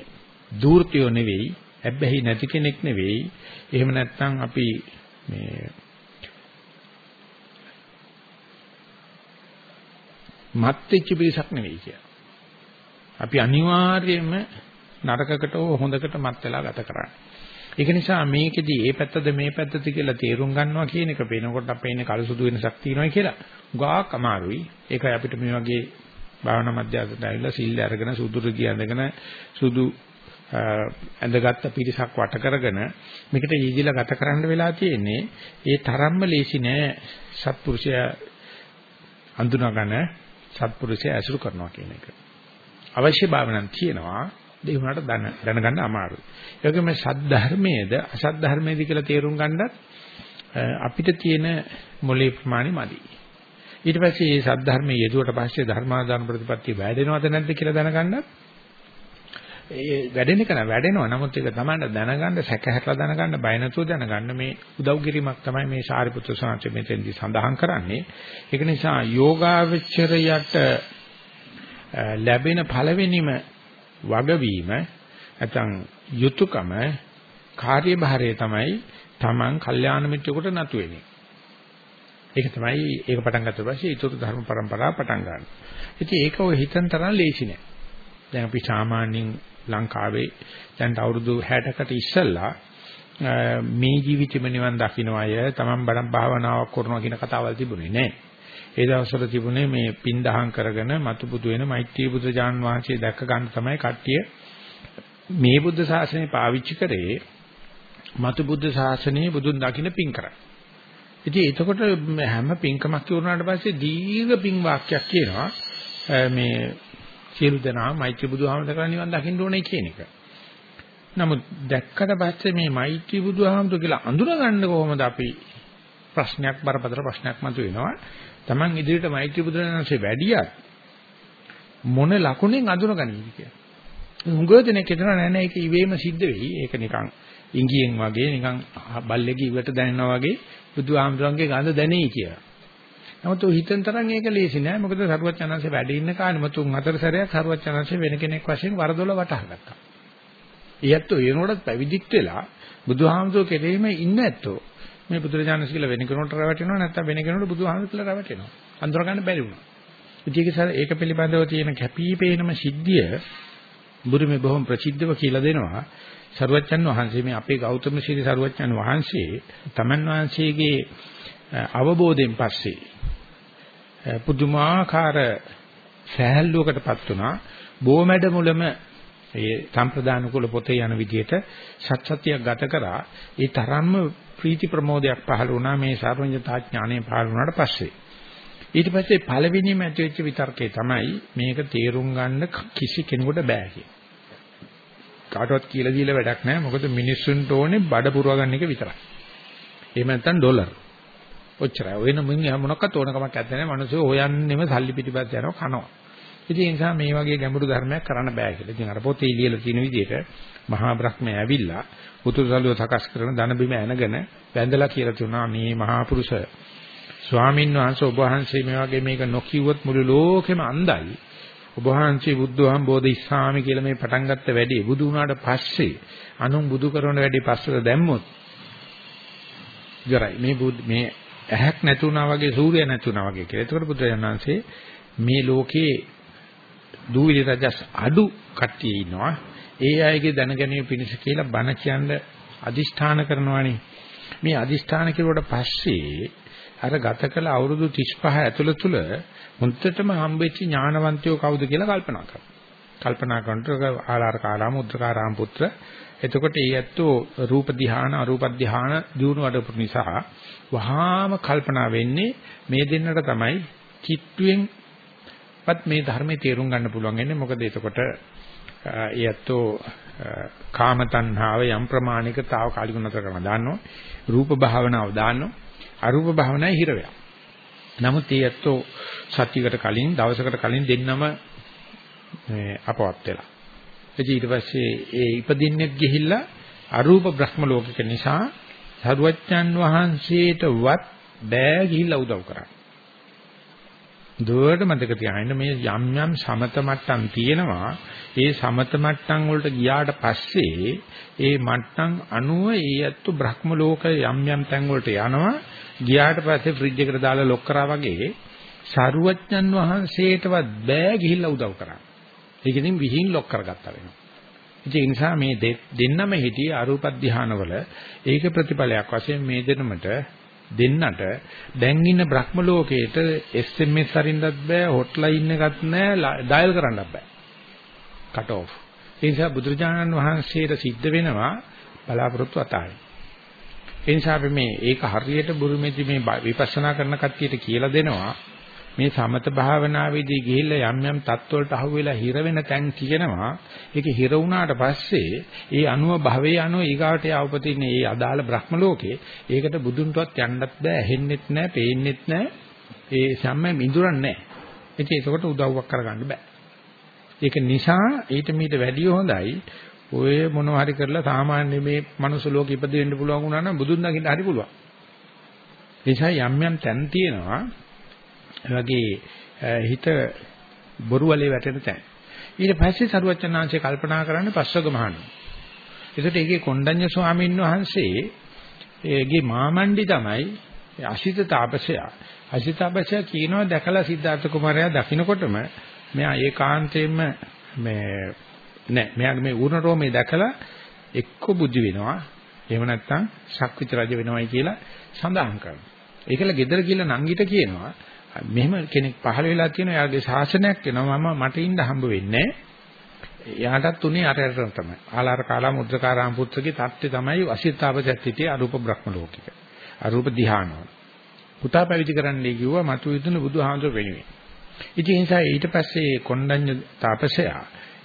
දූර්තයෝ නෙවෙයි ඇබ්බැහි නැති කෙනෙක් නෙවෙයි. එහෙම නැත්නම් අපි මේ මත් වෙච්ච පිරිසක් නෙවෙයි කියලා. අපි අනිවාර්යයෙන්ම නරකකට හෝ හොඳකට මත් වෙලා ගත කරන්නේ. ඒක නිසා මේකෙදි මේ පැත්තද මේ පැත්තද කියලා තේරුම් ගන්නවා කියන එක පේනකොට අපේ ඉන්නේ කලසුදු වෙනසක් තියෙනවා කියලා. ගාක් අමාරුයි. ඒකයි අපිට මේ වගේ භාවනා මධ්‍යස්ථානට ඇවිල්ලා සිල් අරගෙන සුදුරු කියනදගෙන සුදු ඇඳගත්ත පිරිසක් වට කරගෙන මේකට ඊදිලා ගත කරන්න වෙලා තියෙන්නේ ඒ තරම්ම ලේසි නෑ සත්පුරුෂයා අඳුනගන සත්පුරුෂයා ඇසුරු කරනවා කියන එක. අවශ්‍ය භාවනාවක් තියෙනවා ඒ වුණාට දැනගන්න අමාරුයි. ඒ වගේම සද්ධර්මයේද අසද්ධර්මයේද කියලා තේරුම් ගන්නත් අපිට තියෙන මොලේ ප්‍රමාණය මදි. ඊට පස්සේ මේ සද්ධර්මයේ යෙදුවට පස්සේ ධර්මාදාන ප්‍රතිපත්තිය වැඩෙනවද නැද්ද කියලා දැනගන්න ඒ වැඩෙන එක නෑ වැඩෙනවා. නමුත් ඒක තමයි දැනගන්න සැකහැරලා දැනගන්න බය නැතුව දැනගන්න මේ උදව් කිරීමක් තමයි මේ සාරිපුත්‍ර සාංශ මෙතෙන්දි සඳහන් කරන්නේ. ඒක නිසා යෝගාවචරයට ලැබෙන පළවෙනිම වගවීම නැත්නම් යුතුයකම කාර්යභාරය තමයි Taman කල්යාණ මිත්‍රෙකුට නතු වෙන්නේ. ඒක තමයි ඒක පටන් ගත්ත පස්සේ ඊටු ධර්ම પરම්පරාව පටන් ගන්න. ඉතින් ඒක ඔය හිතන තරම් ලේසි නෑ. දැන් අපි සාමාන්‍යයෙන් ලංකාවේ දැන් අවුරුදු 60කට ඉස්සෙල්ලා මේ ජීවිතෙම නිවන් දකින්න අය Taman බණ භාවනාවක් කරනවා කියන කතාවල් තිබුණේ නෑ. ඒ දවස්වල තිබුණේ මේ පින්දහම් කරගෙන මතු බුදු වෙන මෛත්‍රී බුදු ජාන් වහන්සේ දැක්ක ගන්න තමයි කට්ටිය මේ බුද්ධ ශාසනය පාවිච්චි කරේ මතු බුද්ධ ශාසනයේ බුදුන් දකින්න පින් කරා. ඉතින් එතකොට හැම පින්කමක් කියුණාට පස්සේ දීර්ඝ පින් වාක්‍යයක් කියනවා මේ සියලු දෙනා මෛත්‍රී බුදුහාමර නිවන් දකින්න ඕනේ කියන එක. නමුත් දැක්කට පස්සේ මේ මෛත්‍රී බුදුහාමර කියලා අඳුරගන්න කොහොමද අපි ප්‍රශ්නයක් බරපතල ප්‍රශ්නයක් මතුවෙනවා. Taman ඉදිරියට මෛත්‍රී බුදුරජාණන්සේ වැඩියත් මොන ලකුණෙන් අඳුනගනීද කියලා. හුඟ දෙනෙක් හිතනවා නෑ නෑ ඒක ඉවේම සිද්ධ වෙයි. ඒක නිකන් ඉංගියෙන් වගේ නිකන් බල්ලෙක්ගේ ඉවට දැනෙනවා වගේ බුදුහාමුදුරන්ගේ ගඳ දැනෙයි කියලා. නමුත් ඔය හිතෙන් තරම් ඒක ලේසි නෑ. මොකද සරුවචනanse වැඩ ඉන්න කාලෙම තුන් හතර සැරයක් සරුවචනanse වෙන කෙනෙක් වශයෙන් වරදොල වටහා ගත්තා. ඊයත් එනකොටත් පැවිදිත් වෙලා බුදුහාමුදුර කෙරෙහිම ඉන්න ඇත්තෝ මේ බුදුරජාණන් කියලා වෙන කෙනෙකුට රැවටෙනවා නැත්නම් වෙන කෙනෙකුට බුදුහාමුදුර කියලා රැවටෙනවා. අඳුර ගන්න බැරි වුණා. ඉතින් ඒක පිළිබඳව තියෙන කැපිපේනම සිද්ධිය බුරුමේ බොහොම ප්‍රසිද්ධව කියලා දෙනවා. සරුවච්චන් වහන්සේ මේ අපේ ගෞතම ශ්‍රී සරුවච්චන් වහන්සේ තමන් වහන්සේගේ අවබෝධයෙන් පස්සේ පුදුමාකාර සෑහලුවකටපත් වුණා. බොමැඩ මුලම ඒ සම්ප්‍රදාන කුල පොතේ යන විදිහට සත්‍යත්‍යයක් ගත කරා. ඒ තරම්ම ප්‍රීති ප්‍රමෝදයක් පහළ වුණා මේ සර්වඥතා ඥාණය පහළ වුණාට පස්සේ. ඊට පස්සේ පළවෙනිම ඇති වෙච්ච විතර්කය තමයි මේක තේරුම් ගන්න කිසි කෙනෙකුට බෑ කියන්නේ. කාටවත් කියලා දීලා වැඩක් නැහැ. මොකද මිනිස්සුන්ට ඕනේ බඩ පුරව ගන්න එක විතරයි. එහෙම නැත්නම් ඩොලර්. ඔච්චරයි. ඔය නම් මින් මොනක්වත් ඕනකමක් නැත්නම් නැහැ. මිනිස්සු හොයන්නෙම සල්ලි පිටිපස්ස යනවා කනවා. ඉතින් ඒ නිසා මේ වගේ ගැඹුරු ධර්මයක් කරන්න බෑ කියලා. ඉතින් අර පොතේ ලියලා තියෙන විදිහට මහා බ්‍රහ්මයා ඇවිල්ලා පුතුසලිය සකස් කරන ධන බිම ඇනගෙන වැඳලා කියලා තුනා මේ මහා පුරුෂ ස්වාමින් වහන්සේ ඔබ වහන්සේ මේ වගේ මේක නොකියුවොත් මුළු ලෝකෙම අන්ධයි. ඔබ වහන්සේ බුද්ධහම් බෝධි ඉස්සාමි කියලා මේ පටන් ගත්ත වැඩේ බුදු වුණාට පස්සේ අනුන් බුදු කරන වැඩේ පස්සට දැම්මොත් ඉවරයි. මේ මේ ඇහක් නැතුණා වගේ සූර්යය නැතුණා වගේ කියලා. ඒකට බුදුරජාණන් වහන්සේ මේ ලෝකේ දූවිලි රජස් අඩු කට්ටිය ඉන්නවා. ඒ අයගේ දැනගැනීම පිණිස කියලා බණ කියන්න අදිෂ්ඨාන කරනවානේ. මේ අදිෂ්ඨාන කෙරුවට පස්සේ අර ගත කළ අවුරුදු 35 ඇතුළත තුල මුත්තටම හම්බෙච්ච ඥානවන්තයෝ කවුද කියලා කල්පනා කරනවා. කල්පනා කරනකොට ආලාර කාලාම උද්දකාරාම පුත්‍ර එතකොට ඒ ඇත්තෝ රූප ධ්‍යාන අරූප ධ්‍යාන දිනු වඩපු නිසා වහාම කල්පනා වෙන්නේ මේ දෙන්නට තමයි කිට්ටුවෙන්පත් මේ ධර්මයේ තේරුම් ගන්න පුළුවන් වෙන්නේ මොකද එතකොට ඒ ඇත්තෝ කාම තණ්හාව යම් ප්‍රමාණිකතාව කාලික නතර කරන දාන්නෝ රූප භාවනාව දාන්නෝ අරූප භාවනාවේ හිර වෙනවා. නමුත් ඒ ඇත්තෝ සත්‍යයකට කලින් දවසකට කලින් දෙන්නම මේ අපවත් වෙලා. ඊට පස්සේ ඒ ඉපදින්නෙක් ගිහිල්ලා අරූප බ්‍රහ්ම ලෝකක නිසා සරුවච්චන් වහන්සේටවත් බෑ ගිහිල්ලා උදව් කරන්න. දුවට මතක තියාගන්න මේ යම් යම් සමත මට්ටම් තියෙනවා. ඒ සමත මට්ටම් වලට ගියාට පස්සේ ඒ මට්ටම් අනුව ඒ ඇත්තු බ්‍රහ්ම ලෝක යම් යම් තැන් වලට යනවා. ගියාට පස්සේ ෆ්‍රිජ් එකට දාලා ලොක් කරා වගේ සරුවච්චන් වහන්සේටවත් බෑ ගිහිල්ලා උදව් කරන්න. ඒක ඉතින් විහිං ලොක් කරගත්තා වෙනවා. ඒ නිසා මේ දෙන්නම හිටියේ අරූප ධානවල ඒක ප්‍රතිඵලයක් වශයෙන් මේ දෙනමට දෙන්නට දැන් ඉන්න බ්‍රහ්ම ලෝකයේට SMS අරින්නත් බෑ හොට්ලයින් එකක් නෑ ඩයල් කරන්නත් බෑ. Cut of. ඒ නිසා බුදුරජාණන් වහන්සේට සිද්ධ වෙනවා බලාපොරොත්තු අතාරින්න. ඒ නිසා අපි මේ ඒක හරියට බුරුමේදී මේ විපස්සනා කරන කට්ටියට කියලා දෙනවා මේ සමත භාවනාවේදී ගිහිල්ලා යම් යම් තත්වලට අහු වෙලා හිර වෙන තැන් කියනවා. ඒක හිර වුණාට පස්සේ ඒ අනුව භවයේ අනුව ඊගාවට යවපතින ඒ අදාළ බ්‍රහ්ම ලෝකේ ඒකට බුදුන්ටවත් යන්නත් බෑ, ඇහෙන්නෙත් නෑ, පේන්නෙත් නෑ. ඒ සම්මයි මිඳුරන් නෑ. ඉතින් ඒකට උදව්වක් කරගන්න බෑ. ඒක නිසා ඊට මීට වැඩිය හොඳයි ඔය මොනවා හරි කරලා සාමාන්‍ය මේ මනුස්ස ලෝකෙ ඉපදෙන්න පුළුවන් වුණා නම් බුදුන් දකින්න හරි පුළුවන්. නිසා යම් යම් තැන් තියෙනවා වගේ හිත බොරු වලේ වැටෙන තැන්. ඊට පස්සේ සරුවචනාංශය කල්පනා කරන්නේ පස්වග මහණු. ඒකට ඒකේ කොණ්ඩඤ්ඤ ස්වාමීන් වහන්සේ ඒගේ මාමණ්ඩි තමයි අසිත තාපසයා. අසිත තාපසයා කියනවා දැකලා සිද්ධාර්ථ කුමාරයා දකින්නකොටම මෙයා ඒකාන්තයෙන්ම මේ නෑ මෙයාගේ මේ ඌර්ණ රෝමේ දැකලා එක්ක බුද්ධි වෙනවා එහෙම නැත්නම් ශක්විත රජ වෙනවයි කියලා සඳහන් කරනවා. ඒකල ගෙදර කියලා නංගිට කියනවා මෙහෙම කෙනෙක් පහළ වෙලා තියෙනවා එයාගේ ශාසනයක් වෙනවා මම මට ඉන්න හම්බ වෙන්නේ එයාටත් උනේ අරයට තමයි. ආලාර කාලා මුද්‍රකාරාම පුත්‍රගේ தත්ත්වය තමයි අසිතාපසත්තිතේ අරූප බ්‍රහ්ම ලෝකික. අරූප ධ්‍යානව. පුතා පැවිදි කරන්නයි කිව්වා මතු විදුන බුදුහාමුදුර වෙනුවෙන්. ඉතින් ඒ නිසා ඊට පස්සේ කොණ්ඩඤ්ඤ තාපසයා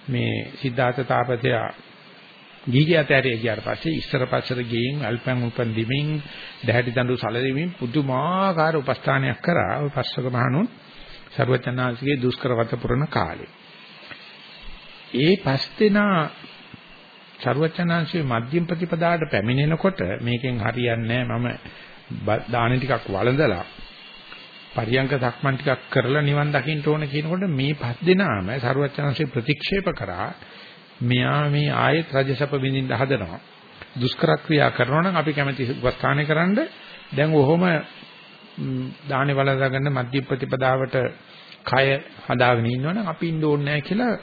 මේ සිද්ධාර්ථ තාපසයා ගිහිගේ අතහැරිය ගියාට පස්සේ ඉස්සර පස්සට ගිහින් අල්පන් උපන් දිමින් දැහැටි දඬු සැලෙමින් පුදුමාකාර උපස්ථානයක් කරා ඔය පස්වක මහණුන් ਸਰවචනාංශගේ දුෂ්කරවත පුරණ කාලේ. ඒ පස් දෙනා ਸਰවචනාංශයේ මධ්‍යම ප්‍රතිපදාට පැමිණෙනකොට මේකෙන් හරියන්නේ මම දාන ටිකක් වළඳලා පරියංක සක්මන් ටිකක් කරලා නිවන් දකින්න ඕන කියනකොට මේ පස් දෙනාම ਸਰවචනාංශේ ප්‍රතික්ෂේප කරා මෙයා මේ ආයෙත් රජසප විඳින්න හදනවා. දුෂ්කර ක්‍රියා කරනවා නම් අපි කැමති උපස්ථානය කරන්න දැන් ඔහොම දානේ වලදාගන්න මධ්‍ය ප්‍රතිපදාවට කය හදාගෙන ඉන්නවනම් අපි ඉන්න ඕනේ නැහැ කියලා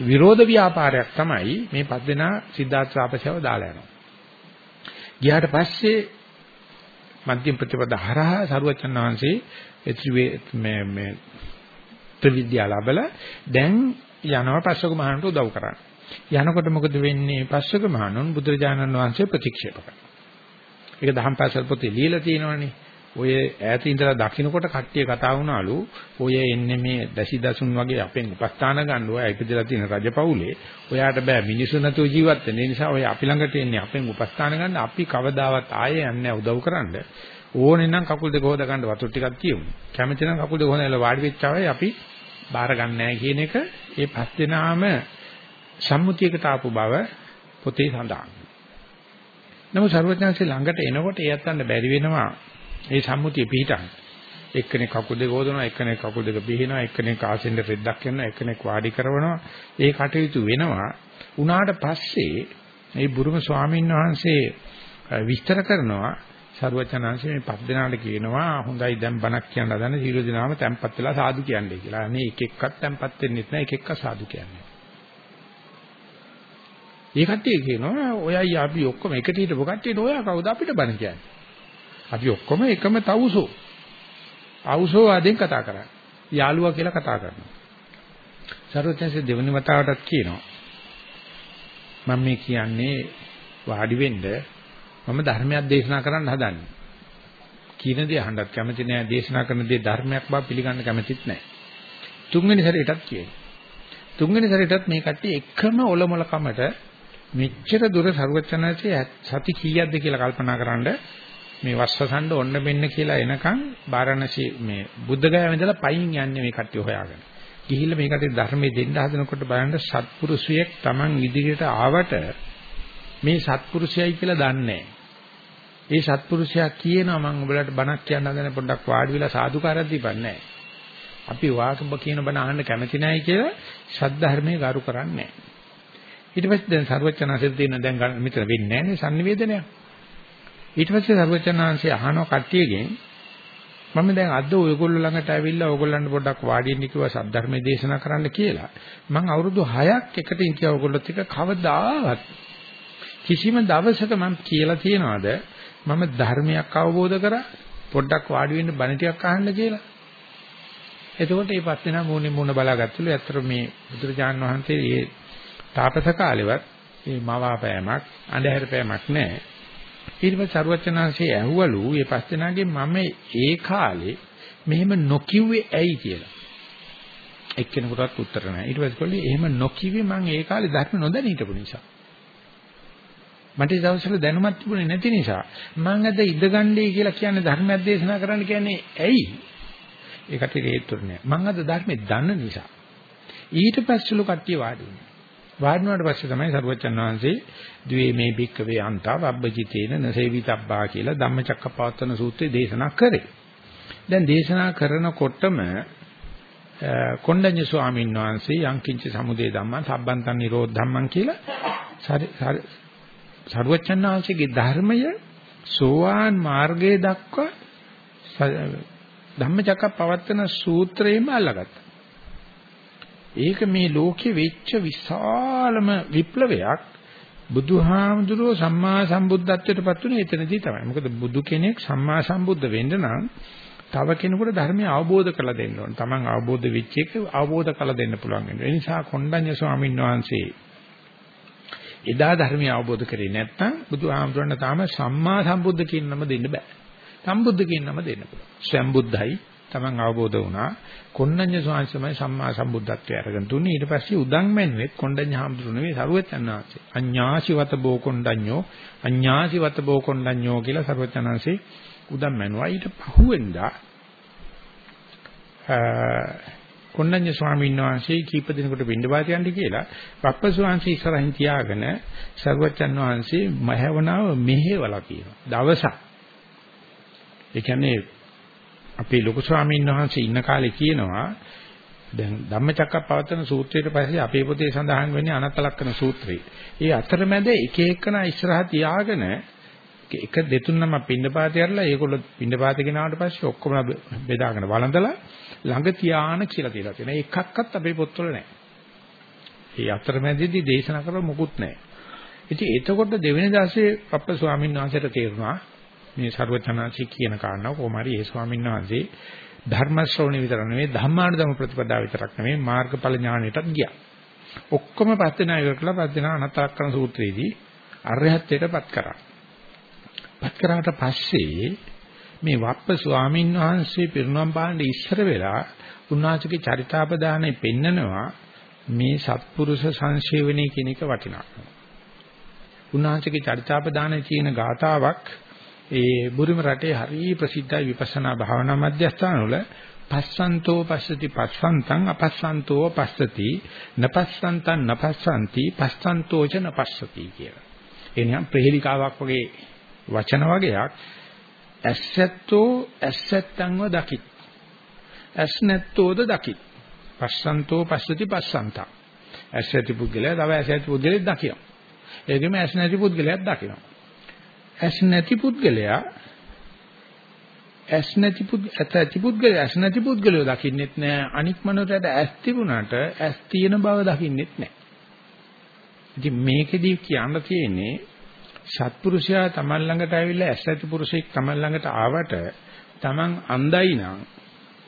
විරෝධ ව්‍යාපාරයක් තමයි මේ පස් දෙනා සිද්ධාර්ථ ශාපසයව දාලා යනවා. ගියාට පස්සේ මධ්‍යම ප්‍රතිපද හරහා සරුවචන් වහන්සේ එත්‍රි මේ මේ ත්‍රිවිද්‍යා ලැබලා දැන් යනවා පස්වක මහණට උදව් කරන්න. යනකොට මොකද වෙන්නේ? පස්වක මහණුන් බුදුරජාණන් වහන්සේ ප්‍රතික්ෂේප කරනවා. ඒක දහම් පාසල් පොතේ ලියලා තියෙනවනේ. ඔය ඈත ඉඳලා දකින්නකොට කට්ටිය කතා වුණාලු ඔය එන්නේ මේ දැසි දසුන් වගේ අපෙන් උපස්ථාන ගන්න ඔය ඉපදලා තියෙන රජපෞලේ ඔයාට බෑ මිනිසු නැතුව ජීවත් වෙන්න ඒ නිසා ඔය අපි ළඟට එන්නේ අපෙන් උපස්ථාන ගන්න අපි කවදාවත් ආයේ යන්නේ උදව් කරන්න ඕනේ නම් කකුල් දෙක හොද ගන්න වතුර ටිකක් තියමු කැමති නම් කකුල් දෙක හොදලා වාඩි වෙච්ච අය අපි බාර ගන්නෑ කියන එක ඒ පස් දෙනාම සම්මුතියකට ආපු බව පොතේ සඳහන්. නමුත් ਸਰවඥාන්සේ ළඟට එනකොට ඒ අත්තන්න බැරි වෙනවා ඒ සම්මුතිය පිටින්. එක්කෙනෙක් කකුල් දෙක හොදනවා එක්කෙනෙක් කකුල් දෙක බිහිනවා එක්කෙනෙක් ආසෙන්ද රෙද්දක් කරනවා එක්කෙනෙක් වාඩි කරනවා ඒ කටයුතු වෙනවා උනාට පස්සේ මේ බුරුම ස්වාමීන් වහන්සේ විස්තර කරනවා සරුවචනාංශ මේ පස් දෙනාට කියනවා හොඳයි දැන් බණක් කියන්න හදන සීල දිනාම තැම්පත් වෙලා සාදු කියන්නේ කියලා. අනේ එක එක්කත් තැම්පත් වෙන්නෙත් නැහැ එක එක්ක සාදු කියන්නේ. ඒ කට්ටිය කියනවා ඔයයි අපි ඔක්කොම එකට හිටපු කට්ටියට ඔයා කවුද අපිට බණ කියන්නේ. අපි ඔක්කොම එකම තවුසෝ. අවුසෝ ආදෙන් කතා කරන්නේ. යාළුවා කියලා කතා කරනවා. සරුවචනාංශ දෙවනි වතාවටත් කියනවා. මම මේ කියන්නේ වාඩි වෙන්න මම ධර්මයක් දේශනා කරන්න හදන්නේ. කියන දේ අහන්නත් කැමති නෑ දේශනා කරන දේ ධර්මයක් බව පිළිගන්න කැමතිත් නෑ. තුන්වෙනි සැරේටත් කියයි. තුන්වෙනි සැරේටත් මේ කට්ටිය එකම ඔලොමල කමට මෙච්චර දුර ਸਰවචනසේ සති කීයක්ද කියලා කල්පනා කරන්ඩ මේ වස්සසඬ ඔන්න මෙන්න කියලා එනකන් බාරණසි මේ බුද්ධගයාව ඉඳලා පයින් යන්නේ මේ කට්ටිය හොයාගෙන. ගිහිල්ලා මේ කට්ටිය ධර්මයේ දෙන්න හදනකොට බලන්න සත්පුරුෂයෙක් Taman ඉදිරියට ආවට මේ සත්පුරුෂයයි කියලා දන්නේ ඒ සත්පුරුෂයා කියනවා මම ඔයාලට බණක් කියන්න හදන පොඩ්ඩක් වාඩි වෙලා සාදුකාරයක් දීපන් නැහැ. අපි වාකබ කියන බණ අහන්න කැමති නැහැ කියලා ශාද්ධර්මයේ ගරු කරන්නේ නැහැ. ඊට පස්සේ දැන් ਸਰවචනාංශයෙන් තියෙන දැන් මෙතන වෙන්නේ නැහැ නේ sannivedanaya. ඊට පස්සේ ਸਰවචනාංශය අහන කට්ටියගෙන් මම දැන් අද ඔයගොල්ලෝ ළඟට ඇවිල්ලා ඔයගොල්ලන්ට පොඩ්ඩක් වාඩිවෙන්න කිව්වා සද්ධර්මයේ දේශනා කරන්න කියලා. මම අවුරුදු 6ක් එකට ඉඳලා ඔයගොල්ලොත් එක්ක කවදාවත් කිසිම දවසක මම කියලා තියනවාද මම ධර්මයක් අවබෝධ කරා පොඩ්ඩක් වාඩි වෙන්න බණ ටිකක් අහන්න කියලා. එතකොට මේ පස් දෙනා මූණේ මූණ බලාගත්තලු. ඇත්තට මේ බුදුරජාන් වහන්සේ මේ තාපස කාලෙවත් මේ මවාපෑමක් අඳුර පෑමක් නැහැ. ඊට පස්සේ සරුවචනාංශයේ ඇහුවලු මේ පස් දෙනාගේ මම ඒ කාලේ මෙහෙම නොකිව්වේ ඇයි කියලා. එක්කෙනෙකුටවත් උත්තර නැහැ. ඊට පස්සේ කොල්ලේ එහෙම නොකිව්වේ මං ඒ කාලේ ධර්ම නොදැන හිටපු නිසා. මට ඒ දවස්වල දැනුමක් තිබුණේ නැති නිසා මං අද ඉඳගන්නේ කියලා කියන්නේ ධර්මයක් දේශනා කරන්න කියන්නේ ඇයි? ඒකට හේතුව නෑ. මං අද ධර්මේ දන්න නිසා. ඊට පස්සෙලු කට්ටිය වාඩි වුණා. වාඩි වුණාට පස්සේ තමයි සරුවච්චන් වහන්සේ ද්වේ මේ භික්කවේ අන්තා වබ්බජිතේන නසේවිතබ්බා කියලා ධම්මචක්කපවත්තන සූත්‍රය දේශනා කරේ. දැන් දේශනා කරනකොටම කොණ්ඩඤ්ඤ ස්වාමීන් වහන්සේ යංකින්ච සමුදේ ධම්මං සම්බන්තන් නිරෝධ ධම්මං කියලා සරුවච්චන් වහන්සේගේ ධර්මය සෝවාන් මාර්ගයේ දක්වා ධම්මචක්කපවත්තන සූත්‍රයෙන්ම අල්ලගත්තා. ඒක මේ ලෝකෙ වෙච්ච විශාලම විප්ලවයක් බුදුහාමුදුරුව සම්මා සම්බුද්ධත්වයට පත් වුණේ එතනදී තමයි. මොකද බුදු කෙනෙක් සම්මා සම්බුද්ධ වෙන්න නම් තව කෙනෙකුට ධර්මය අවබෝධ කරලා දෙන්න ඕන. Taman අවබෝධ වෙච්ච එක අවබෝධ කරලා දෙන්න පුළුවන් වෙනවා. ඒ නිසා කොණ්ඩඤ්ඤ ස්වාමීන් වහන්සේ එදා ධර්මය අවබෝධ කරේ නැත්නම් බුදුහාමුදුරන්ට තාම සම්මා සම්බුද්ධ කියන නම දෙන්න බෑ. සම්බුද්ධ කියන නම දෙන්න පුළුවන්. ස්වයං බුද්ධයි Taman අවබෝධ වුණා. කොණ්ඩඤ්ඤ ස්වාමීන් වහන්සේ සම්මා සම්බුද්ධත්වයට අරගෙන තුන්නේ ඊට පස්සේ උදන් මැන්වෙත් කොණ්ඩඤ්ඤ හාමුදුරු නෙවෙයි සරුවචනාංශේ. අඤ්ඤාසිවත බෝ කොණ්ඩඤ්ඤෝ අඤ්ඤාසිවත බෝ කොණ්ඩඤ්ඤෝ කියලා සරුවචනාංශේ උදන් මැනුවා. ඊට පහුවෙන්දා කොණ්ඩඤ්ඤ ස්වාමීන් වහන්සේ කීප දිනකට බින්දපාත යන්න කියලා වප්පස් වහන්සේ ඉස්සරහින් තියාගෙන සර්වචන් වහන්සේ මහවණාව මෙහෙवला කියනවා. දවසක්. ඒ කියන්නේ අපේ ලොකු ස්වාමීන් වහන්සේ ඉන්න කාලේ කියනවා දැන් ධම්මචක්කප්පවත්තන සූත්‍රයට පස්සේ අපේ පොතේ සඳහන් වෙන්නේ අනත්තලක්කන සූත්‍රය. ඒ අතරමැද එක එකන ඉස්සරහ තියාගෙන එක දෙතුන් නම පින්නපාතය අරලා ඒගොල්ලෝ පින්නපාත ගෙනාවට පස්සේ ඔක්කොම බෙදාගෙන වළඳලා ළඟ තියාන කියලා තියලා තියෙනවා. එකක්වත් අපේ පොත්වල නැහැ. ඒ අතරමැදදී දේශනා කරලා මොකුත් නැහැ. ඉතින් එතකොට දෙවෙනි දාසේ අප්ප ස්වාමීන් වහන්සේට තේරුණා මේ ਸਰවචනාචි කියන කාරණාව කොහොම හරි ඒ ස්වාමීන් වහන්සේ ධර්ම ශ්‍රවණය විතර නෙවෙයි ධම්මානුධම ප්‍රතිපදාව විතරක් නෙවෙයි මාර්ගඵල ඥාණයටත් ගියා. ඔක්කොම පස් දෙනා ඉවර කළා පස් දෙනා අනතරක්කන සූත්‍රයේදී අරහත්ත්වයටපත් කරා. පත් කරාට පස්සේ මේ වප්ප ස්වාමීන් වහන්සේ පිරුණම් පාණ්ඩ ඉස්සර වෙලා උන්වහන්සේගේ චරිතාපදානය පෙන්නනවා මේ සත්පුරුෂ සංශේවනයේ කියන එක වටිනාකම. උන්වහන්සේගේ චරිතාපදානයේ තියෙන ගාතාවක් ඒ බුරුම රටේ හරි ප්‍රසිද්ධයි විපස්සනා භාවනා මධ්‍යස්ථාන වල පස්සන්තෝ පස්සති පස්සන්තං අපස්සන්තෝ පස්සති නපස්සන්තං නපස්සන්ති පස්සන්තෝ ච නපස්සති කියලා. එනියම් ප්‍රහේලිකාවක් වගේ වචන වගේක් ඇස්සැත්තෝ ඇස්සැත්තන්ව දකිත්. ඇස් නැත්තෝද දකිත්. පස්සන්තෝ පස්සති පස්සන්තා. ඇස්සැති පුද්ගලයා තව ඇස්සැති පුද්ගලෙක් දකිනවා. ඒකෙම ඇස් නැති පුද්ගලයාක් දකිනවා. ඇස් නැති පුද්ගලයා ඇස් නැති පුද් ඇති පුද්ගලයා ඇස් නැති පුද්ගලයෝ දකින්නෙත් නෑ අනික් මනසට ඇස් තිබුණාට ඇස් තියෙන බව දකින්නෙත් නෑ. ඉතින් මේකෙදී කියන්න තියෙන්නේ සත්පුරුෂයා Taman ළඟට ඇවිල්ලා ඇස් ඇති පුරුෂයෙක් Taman ළඟට ආවට Taman අන්දයි නම්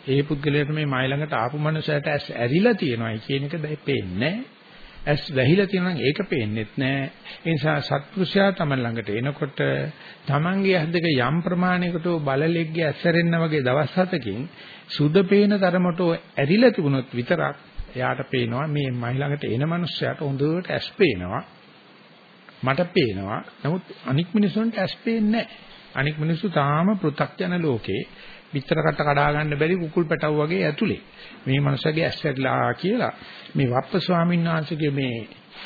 ඒ පුද්ගලයාට මේ මයි ළඟට ආපු මනුස්සයට ඇස් ඇරිලා තියෙනවායි කියන එක දැයි පේන්නේ ඇස් වැහිලා තියෙනවා නම් ඒක පේන්නෙත් නෑ ඒ නිසා සත්පුරුෂයා Taman ළඟට එනකොට Tamanගේ ඇස් දෙක යම් ප්‍රමාණයකට බලලෙක්ගේ ඇස් ඇරෙන්න වගේ දවස් හතකින් සුද පේන තරමට ඇරිලා තිබුණොත් විතරක් එයාට පේනවා මේ මයි ළඟට එන මනුස්සයාට හොඳට ඇස් පේනවා. මට පේනවා. නමුත් අනික් මිනිස්සුන්ට ඇස් පේන්නේ නැහැ. අනික් මිනිස්සු තාම පෘථග්ජන ලෝකේ පිටර කට කඩා ගන්න බැරි කුකුල් පැටව වගේ ඇතුලේ. මේ මනුස්සයාගේ ඇස් ඇරිලා කියලා මේ වප්ප ස්වාමීන් වහන්සේගේ මේ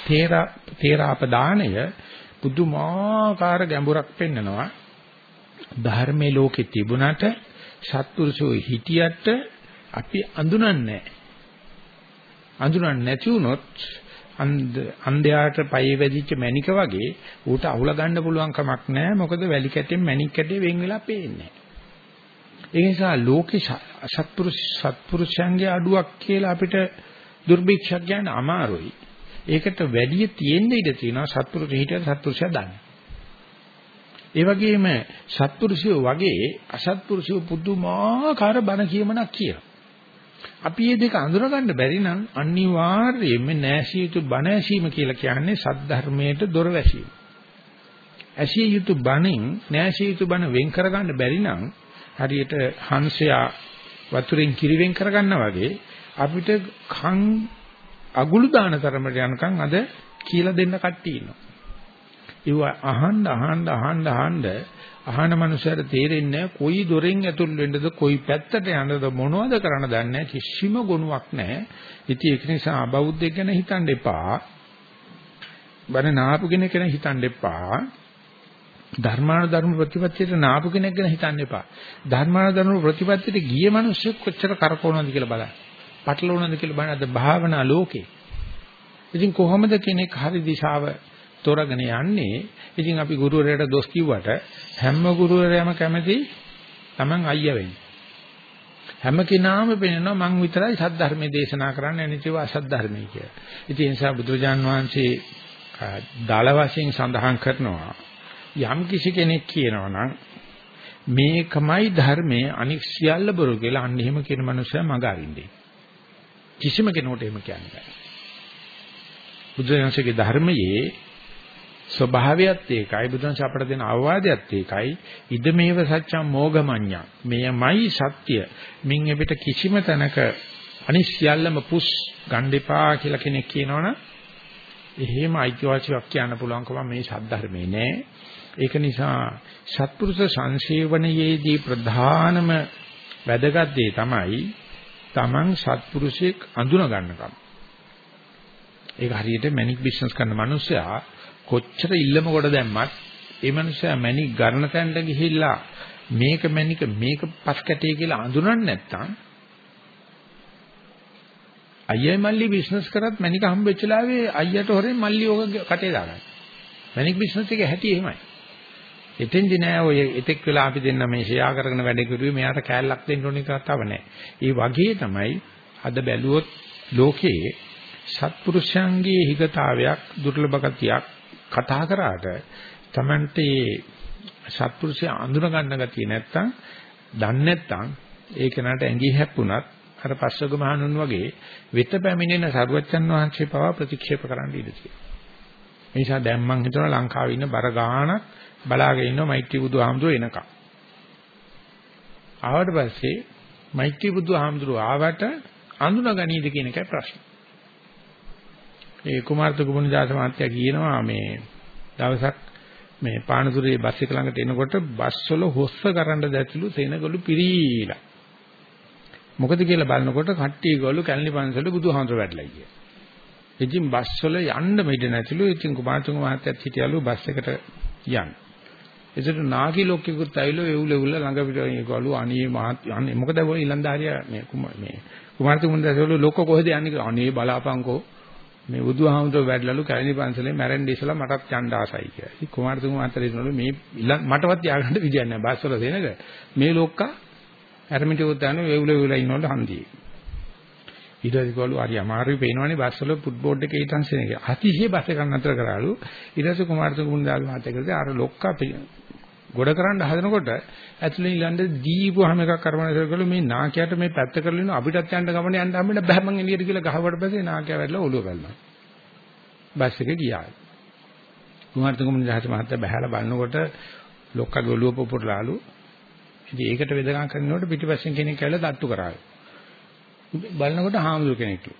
තේරා තේරාපදානය පුදුමාකාර ගැඹුරක් පෙන්නනවා. ධර්මයේ ලෝකෙ තිබුණට සත්පුරුෂෝ හිටියට අපි අඳුනන්නේ නැහැ. අඳුනන්නේ නැති වුණොත් අන්ධයාට පයේ වැදිච්ච මණික වගේ ඌට අහුලා ගන්න පුළුවන් කමක් නැහැ. මොකද වැලි කැටෙන් මණික් කැටේ වෙන් වෙලා පේන්නේ ඒ නිසා ලෝකේ සත්පුරුෂ සත්පුරුෂයන්ගේ අඩුවක් කියලා අපිට දුර්භික්ෂක් ගන්න අමාරුයි. ඒකට වැඩි තියෙන්න ඉඩ තියෙනවා සත්පුරුෂ හිටියත් සත්පුරුෂයා දන්නේ. ඒ වගේම සත්පුරුෂයෝ වගේ අසත්පුරුෂයෝ පුදුමාකාර බණ කියමනක් කියනවා අපි මේ දෙක අඳුරගන්න බැරි නම් අනිවාර්යයෙන්ම නැසිය යුතු බණ ඇසීම කියලා කියන්නේ සද්ධර්මයට දොර වැසීම. ඇසිය යුතු බණින් නැසිය යුතු බණ වෙන් කරගන්න බැරි නම් හරියට හංසයා වතුරෙන් කිරි වෙන් කරගන්නා වගේ අපිට කන් අගුළු දාන තරමට යනකම් අද කියලා දෙන්න කට්ටිය ඉන්නවා. ඒව අහන්න අහන්න අහන්න අහන්න අහන මනුස්සයර තේරෙන්නේ කොයි දොරෙන් ඇතුල් වෙන්නද කොයි පැත්තට යන්නද මොනවද කරන්න දන්නේ කිසිම ගුණයක් නැහැ. ඉතින් ඒක නිසා අබෞද්ධයෙක් ගැන හිතන්න එපා. බණ නාපු කෙනෙක් ගැන හිතන්න එපා. ධර්මානුධර්ම ප්‍රතිපත්තියට නාපු කෙනෙක් ගැන හිතන්න එපා. ධර්මානුධර්ම ප්‍රතිපත්තියට ගිය මිනිස්සු කොච්චර කරකවනවද කියලා බලන්න. පටලවනවද කියලා බලන්න අද භාවනා ලෝකේ. ඉතින් කොහොමද කෙනෙක් හරි දිශාව තෝරගෙන යන්නේ? ඉතින් අපි ගුරුවරයාට දොස් කිව්වට හැම ගුරුවරයාම කැමති Taman අයියා වෙන්න. හැම කෙනාම පෙන්නනවා මං විතරයි සද්ධර්මයේ දේශනා කරන්න අනිතිව අසද්ධර්මයේ කියලා. ඉතින් ඒ නිසා බුදුරජාන් වහන්සේ දාල වශයෙන් සඳහන් කරනවා යම් කිසි කෙනෙක් කියනවා නම් මේකමයි ධර්මයේ අනික් සියල්ල බොරු කියලා අන්න එහෙම කියන මනුස්සයා මග අරින්නේ. කිසිම කෙනෙකුට එහෙම කියන්න බෑ. බුදුරජාණන්සේගේ ධර්මයේ ස්වභාවයත් ඒකයි. බුදුන්ස අපට දෙන අවවාදයත් ඒකයි. ඉද මේව සත්‍යම් මෝගමඤ්ඤා. මෙයමයි සත්‍ය. මින් එපිට කිසිම තැනක අනිශ්‍යල්ලම පුස් ගණ්ඩෙපා කියලා කෙනෙක් කියනවනම් එහෙම අයිතිවාසිකමක් කියන්න පුළුවන්කම මේ සද්ධර්මේ නෑ. ඒක නිසා සත්පුරුෂ සංසේවනයේදී ප්‍රධානම වැදගත් දේ තමයි Taman සත්පුරුෂයෙක් අඳුන ගන්නකම් ඒක හරියට මැනික් බිස්නස් කරන මිනිස්සයා කොච්චර ඉල්ලම කොට දැම්මත් ඒ මනුස්සයා මැණික් ගන්න තැනට ගිහිල්ලා මේක මැණික මේක පස් කැටේ කියලා අඳුරන්නේ නැත්නම් අයියයි මල්ලි බිස්නස් කරත් මැණික හම්බෙච්ච ලාවේ අයියට හොරෙන් මල්ලි ඕක කටේ දාගන්න. මැණික් බිස්නස් එකේ හැටි එහෙමයි. එතෙන්දි නෑ ඔය එතෙක් වෙලා අපි දෙන්න මේ ෂෙයා කරගෙන වැඩ කරුවේ මෙයාට කෑල්ලක් දෙන්න ඕනේ කතාව නෑ. ඒ වගේ තමයි අද බැලුවොත් ලෝකයේ සත්පුරුෂයන්ගේ හිගතාවයක් දුර්ලභ ගතියක් කතා කරාට Tamante සත්පුරුෂය අඳුන ගන්න ගතිය නැත්තම් දන්නේ නැත්තම් ඒක නට ඇඟි හැප්පුණත් අර පස්වග මහණුන් වගේ වෙත පැමිණෙන සරුවච්චන් වහන්සේ පවා ප්‍රතික්ෂේප කරන්න ඉඩ තියෙනවා. ඒ නිසා දැන් මම හිතනවා ලංකාවේ ඉන්න බර ගාණක් බලාගෙන ඉන්නවා මෛත්‍රී බුදුහාමුදුරුවෝ එනකම්. ආවට පස්සේ මෛත්‍රී බුදුහාමුදුරුවෝ ආවට අඳුන ගනීද කියන එකයි ප්‍රශ්නේ. ඒ කුමාරත කුමුණදාස මහත්තයා කියනවා මේ දවසක් මේ පානදුරේ බස් එක ළඟට එනකොට බස් වල හොස්ස කරන්න දැතිලු සෙනගලු පිරීලා. මොකද කියලා බලනකොට කට්ටිය ගලු කැලණි පන්සල බුදුහාමර වැඩලා ගියා. ඉතින් බස් වල යන්න මෙඩ නැතිලු ඉතින් කුමාරතුංග මහත්තයාත් හිටියලු බස් එකට යන්න. එතකොට නාකි ලොක්කෙකුත් ඇවිල්ලා එවුල එවුල ළඟ පිට ගලු අනේ මහත් අනේ මොකද ඔය ඊලන්දාරියා මේ මේ කුමාරතුංග මුන්දාසවල ලොක්ක කොහෙද යන්නේ අනේ බලාපංකෝ මේ බුදුහාමුදුරුවෝ වැඩලලු කැලණි පන්සලේ මැරෙන්න ඉස්සලා මටත් යන්න ආසයි කියලා. ඉතින් කුමාරතුංග මාතර ඉන්නවලු මේ මටවත් යාගන්න විදියක් නැහැ. බස්සවල දෙනක මේ ලෝක්කා ඇරමිටියොත් දාන වේවුල වේවුල ඉන්නවලු හන්දියේ. ඊට පස්සේ කවලු හරි අමාරුයි පේනවනේ බස්සවල ෆුට්බෝඩ් එකේ ඊටන් සෙන එක. අතිශය බස් එක නතර කරාලු. ඊට පස්සේ කුමාරතුංග මුන්දාගේ මාතේ කරලා අර ලොක්කා ගොඩ කරන්න හදනකොට ඇතුලේ ඊළඟ දීපුවාම එකක් කරවන ඉස්සරකලු මේ නාකියට මේ පැත්ත කරලා ඉන්න අපිටත් යන්න ගමන යන්න හම්බෙන්න බෑ මං එළියට කියලා ගහවට පස්සේ නාකිය වැටලා ඔළුව බැලුවා. බස් එක ගියා. කුමාරතුංග නිදහස මහත්තයා බහැලා බලනකොට ලොක්කගේ ඔළුව පොපුරලාලු. ඉතින් ඒකට වෙදකම් කරනකොට පිටිපස්සෙන් කෙනෙක් ඇවිල්ලා තට්ටු කරාලු. බලනකොට හාමුදුර කෙනෙක්ලු.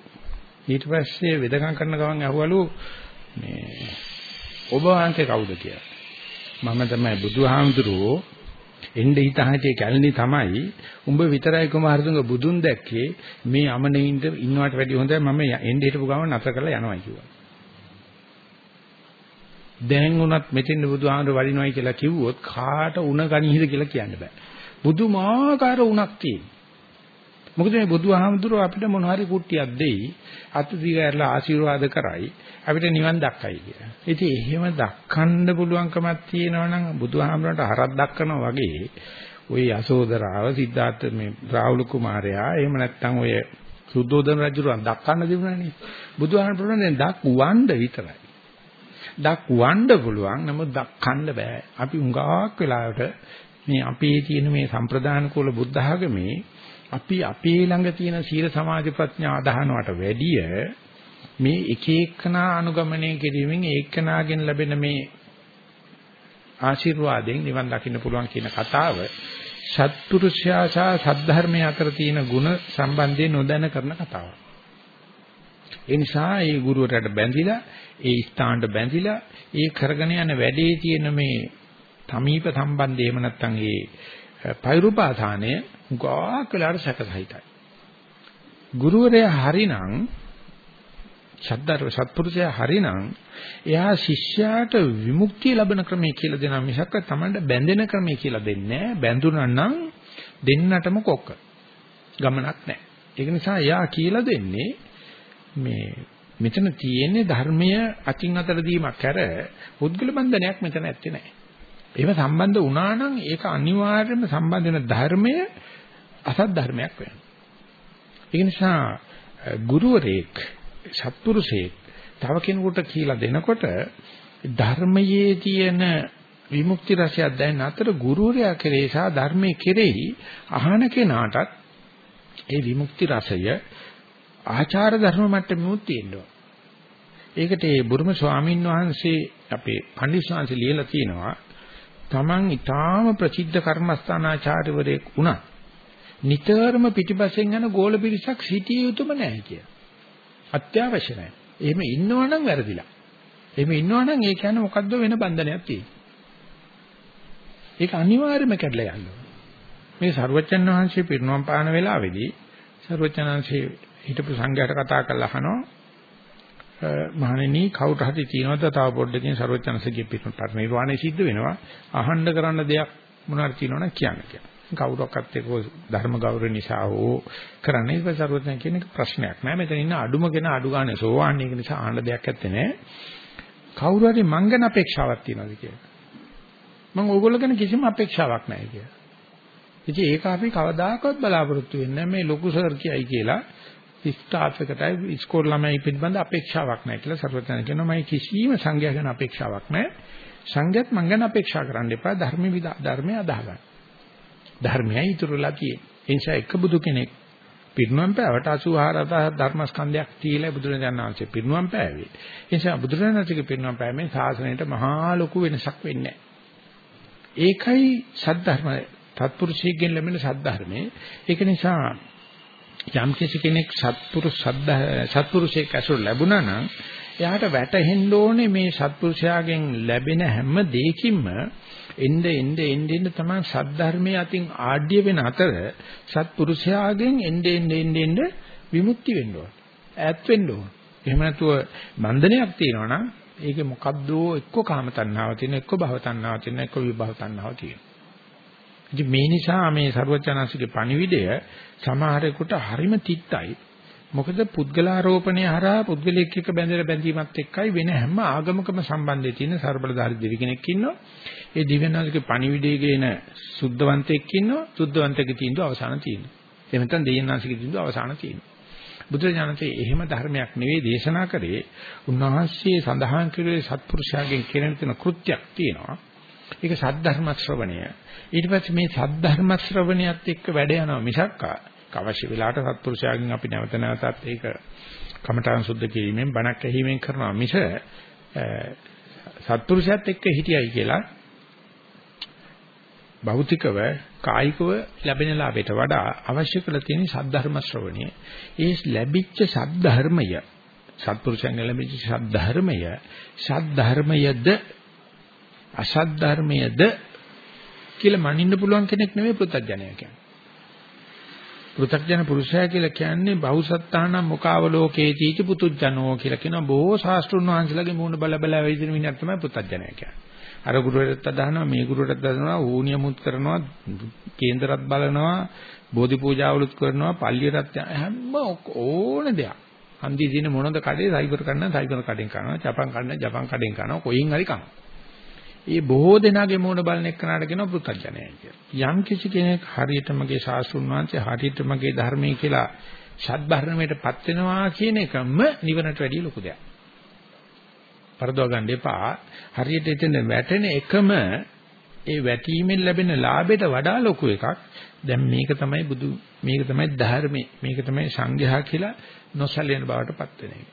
ඊට පස්සේ වෙදකම් කරන ගමන් අහුවලු මේ ඔබ වහන්සේ කවුද කියලා. මම තමයි බුදුහාමුදුරුවෝ එnde හිතහටේ කැලණි තමයි උඹ විතරයි කුමාරතුංග බුදුන් දැක්කේ මේ අමනෙින්ද ඉන්නවට වැඩිය හොඳයි මම එnde හිටපු ගමන් නතර කරලා යනවා කිව්වා. දැන් උනත් මෙතෙන් බුදුහාමුදුර වඩිනවයි කියලා කිව්වොත් කාට උණ ගනීද කියලා කියන්න බෑ. බුදුමාකාර උණක් තියෙන. මොකද මේ බුදුහාමුදුරුව අපිට මොන හරි කුට්ටියක් දෙයි අත දිගහැරලා ආශිර්වාද කරයි අපිට නිවන් දක්කයි කියලා. ඉතින් එහෙම දක්කන්න පුළුවන්කමක් තියෙනවා නම් බුදුහාමුදුරන්ට හරක් දක්කනවා වගේ ওই යසෝදරාව සිද්ධාර්ථ මේ රාහුල කුමාරයා එහෙම නැත්නම් ඔය සුද්ධෝදන රජුරන් දක්කන්න දෙමුණනේ. බුදුහාමුදුරන් දැන් දක් වණ්ඩ විතරයි. දක් වණ්ඩ පුළුවන් නමුත් දක්කන්න බෑ. අපි උඟාක් වෙලාවට මේ අපේ තියෙන මේ සම්ප්‍රදාන කුල බුද්ධ ආගමේ අපි අපේ ළඟ තියෙන සීල සමාධි ප්‍රඥා අදහනවට වැඩිය මේ එක එකනා අනුගමනය කිරීමෙන් ඒකනාගෙන් ලැබෙන මේ ආශිර්වාදයෙන් නිවන් දකින්න පුළුවන් කියන කතාව සත්පුරුෂයා සහ සද්ධර්මය අතර තියෙන ಗುಣ සම්බන්ධයෙන් නොදැන කරන කතාවක්. ඒ නිසා ඒ ගුරුවරයාට බැඳිලා, ඒ ස්ථානට බැඳිලා, ඒ කරගෙන යන වැඩේ තියෙන මේ තමීප සම්බන්ධය එහෙම නැත්නම් ඒ පෛරුපාසානය ගාක් වෙලාට සැකසහිතයි. ගුරුවරයා හරිනම් ශබ්දර සත්පුරුෂයා හරිනම් එයා ශිෂ්‍යයාට විමුක්තිය ලබන ක්‍රමය කියලා දෙනවා මිසක් තමන්ට බැඳෙන ක්‍රමය කියලා දෙන්නේ නැහැ. බැඳුනා නම් දෙන්නටම කොක්ක. ගමනක් නැහැ. ඒක නිසා එයා කියලා දෙන්නේ මේ මෙතන තියෙන්නේ ධර්මය අකින් අතර දීමක් කර පුද්ගල බන්ධනයක් මෙතන ඇත්තේ නැහැ. ඒව සම්බන්ධ වුණා නම් ඒක අනිවාර්යයෙන්ම සම්බන්ධ වෙන ධර්මය අසත් ධර්මයක් වෙනවා. ඒ නිසා ගුරුවරයෙක් සත්පුරුෂයෙක් තව කෙනෙකුට කියලා දෙනකොට ධර්මයේ තියෙන විමුක්ති රසයක් දැනෙන අතර ගුරුවරයා කෙරේ සහ ධර්මයේ කෙරෙහි අහන කෙනාටත් ඒ විමුක්ති රසය ආචාර ධර්ම මට්ටමෙමුත් තියෙනවා. ඒකට ඒ බුරුම ස්වාමීන් වහන්සේ අපේ පණ්ඩිත ශාන්සි ලියලා තියෙනවා. Taman ඊටාම ප්‍රසිද්ධ කර්මස්ථානාචාර්යවරයෙක් වුණා. නිතරම පිටිපස්සෙන් යන ගෝල පිරිසක් සිටිය යුතුම නැහැ කිය. අත්‍යවශ්‍ය නැහැ. එහෙම ඉන්නවනම් වැරදිලා. එහෙම ඉන්නවනම් ඒ කියන්නේ මොකද්ද වෙන බන්ධනයක් තියෙන්නේ. ඒක අනිවාර්යයෙන්ම කැඩලා යනවා. මේ සරුවච්චන් වහන්සේ පිරිනොම් පාන වෙලාවේදී සරුවච්චන් වහන්සේ හිටපු සංඝයාට කතා කරලා අහනවා මහණෙනි කවුරු හරි තියනවද තව පොඩ්ඩකින් සරුවච්චන්සේගේ පිරිනිර්වාණය සිද්ධ වෙනවා අහන්න කරන්න දෙයක් මොනවාරි තියෙනවනම් කියන්න කියලා. කවුරක්වත් ඒක ධර්ම ගෞරව නිසා හෝ කරන්නේ ඒක සරුවත්න කියන එක ප්‍රශ්නයක් නෑ. මෙතන ඉන්න අඩුම කෙන අඩු ගන්න සෝවාන් එක නිසා ආන්න දෙයක් ඇත්තේ නෑ. කවුරු හරි මං ගැන අපේක්ෂාවක් තියනවාද කියලා. මම ඕගොල්ලෝ ගැන කිසිම අපේක්ෂාවක් නැහැ කියලා. ඉතින් ඒක අපි කවදාකවත් බලාපොරොත්තු වෙන්නේ මේ ලොකු සර් කියයි කියලා ස්ටාෆ් එකටයි ඉස්කෝල ළමයි පිළිබඳ අපේක්ෂාවක් නැහැ කියලා සරුවත්න කියනවා. මම කිසිම සංඝයා ගැන අපේක්ෂාවක් නැහැ සංඝයත් මං ගැන අපේක්ෂා කරන්න එපා. ධර්ම ධර්මය අදාහගන්න ධර්මයයි ඉතුරුලා තියෙන්නේ. ඒ නිසා එක බුදු කෙනෙක් පිරිනුවම් පෑවට 84000 ධර්මස්කන්ධයක් තියලා බුදුරජාණන් වහන්සේ පිරිනුවම් පෑවේ. ඒ නිසා බුදුරජාණන් වහන්සේගේ පිරිනුවම් පෑමෙන් ශාසනයට මහා ලොකු වෙනසක් වෙන්නේ ඒකයි සද්ධර්ම තත්පුරුෂයෙක්ගෙන් ලැබෙන සද්ධර්මයේ. ඒක නිසා යම් කෙනෙක් සත්පුරුෂ සත්පුරුෂයෙක් ඇසුර ලැබුණා නම් එයාට වැටහෙන්න ඕනේ මේ සත්පුරුෂයාගෙන් ලැබෙන හැම දෙයකින්ම එnde එnde එnde එnde තමයි සද්ධර්මයේ අතින් ආඩ්‍ය වෙන අතර සත්පුරුෂයාගෙන් එnde එnde එnde එnde විමුක්ති වෙන්න ඕන. ඈත් වෙන්න ඕන. එහෙම නැතුව බන්ධනයක් තියෙනවා නම් ඒකේ මොකද්ද එක්ක කාම තණ්හාව තියෙන එක්ක භව තණ්හාව තියෙන එක්ක විභව තණ්හාව තියෙන. ඉතින් මේ නිසා මේ ਸਰවචනංශගේ පණිවිඩය සමහරෙකුට හරිම තිත්තයි. මොකද පුද්ගලාරෝපණය හරහා පුද්ගලයෙක් එක්ක බැඳලා බැඳීමත් එක්කයි වෙන හැම ආගමකම සම්බන්ධය තියෙන ਸਰබලධාරි දෙවි කෙනෙක් ඉන්නවා. ඒ දිව්‍යනාථගේ පණිවිඩය ගේන සුද්ධවන්තයෙක් ඉන්නවා. සුද්ධවන්තකේ තීන්දුව අවසාන තියෙනවා. එහෙම නැත්නම් දෙයනාසිකේ තීන්දුව අවසාන තියෙනවා. බුදුරජාණන්සේ එහෙම ධර්මයක් නෙවෙයි දේශනා කරේ. උන්වහන්සේ සඳහන් කළේ සත්පුරුෂයාගෙන් කෙරෙන තියෙන කෘත්‍යයක් තියෙනවා. ඒක සද්ධර්ම ශ්‍රවණය. ඊට පස්සේ මේ සද්ධර්ම ශ්‍රවණයත් එක්ක වැඩ යනවා මිසක්කා අවශ්‍ය වෙලාවට සත්පුරුෂයාගෙන් අපි නැවත නැවතත් ඒක කමඨාන් සුද්ධ කිරීමෙන් බණක් ඇහිීමෙන් කරනවා මිස සත්පුරුෂයත් එක්ක හිටියයි කියලා භෞතිකව කායිකව ලැබෙන ලාභයට වඩා අවශ්‍ය කරලා තියෙන සද්ධර්ම ශ්‍රවණය. ඒ ලැබිච්ච සද්ධර්මය සත්පුරුෂයන් ලැබිච්ච සද්ධර්මය සද්ධර්මයද අසද්ධර්මයද කියලා මනින්න පුළුවන් කෙනෙක් නෙවෙයි පෘථග්ජනය කියන්නේ. පෘථග්ජන පුරුෂයා කියලා කියන්නේ බහුසත්තාන මොකාවලෝකේතිච පුතුජනෝ කියලා කියන බොහෝ ශාස්ත්‍රුන් වහන්සේලාගේ මූණ බල බල වෙදින මිනිහක් තමයි පෘථග්ජනය කියන්නේ. අර ගුරුවරයෙක්ට අදහනවා මේ ගුරුවරට අදහනවා ඌනියමුත් කරනවා කේන්දරත් බලනවා බෝධි පූජාවලුත් කරනවා පල්ලියටත් හැම ඕන දෙයක්. හන්දි දින මොනද කඩේ සයිබර් කරන්න සයිබර් කඩෙන් කරනවා ජපන් කඩන ජපන් කඩෙන් කරනවා කොයින් හරි කරනවා. ඒ බොහෝ දෙනාගේ මූණ බලන එක්කනට කියනවා පෘථග්ජනයයි කියලා. යම් කිසි කෙනෙක් හරියටමගේ ශාස්ත්‍රුන් වහන්සේ හරියටමගේ ධර්මයේ කියලා ෂඩ්බර්ණමයටපත් වෙනවා කියන එකම නිවනට වැඩිය ලොකු දෙයක්. පරදව ගන්න එපා. හරියට එතන වැටෙන එකම ඒ වැටීමෙන් ලැබෙන ලාභයට වඩා ලොකු එකක්. දැන් මේක තමයි බුදු මේක තමයි ධර්මයේ මේක තමයි සංඝයා කියලා නොසැලෙන බවටපත් වෙන එක.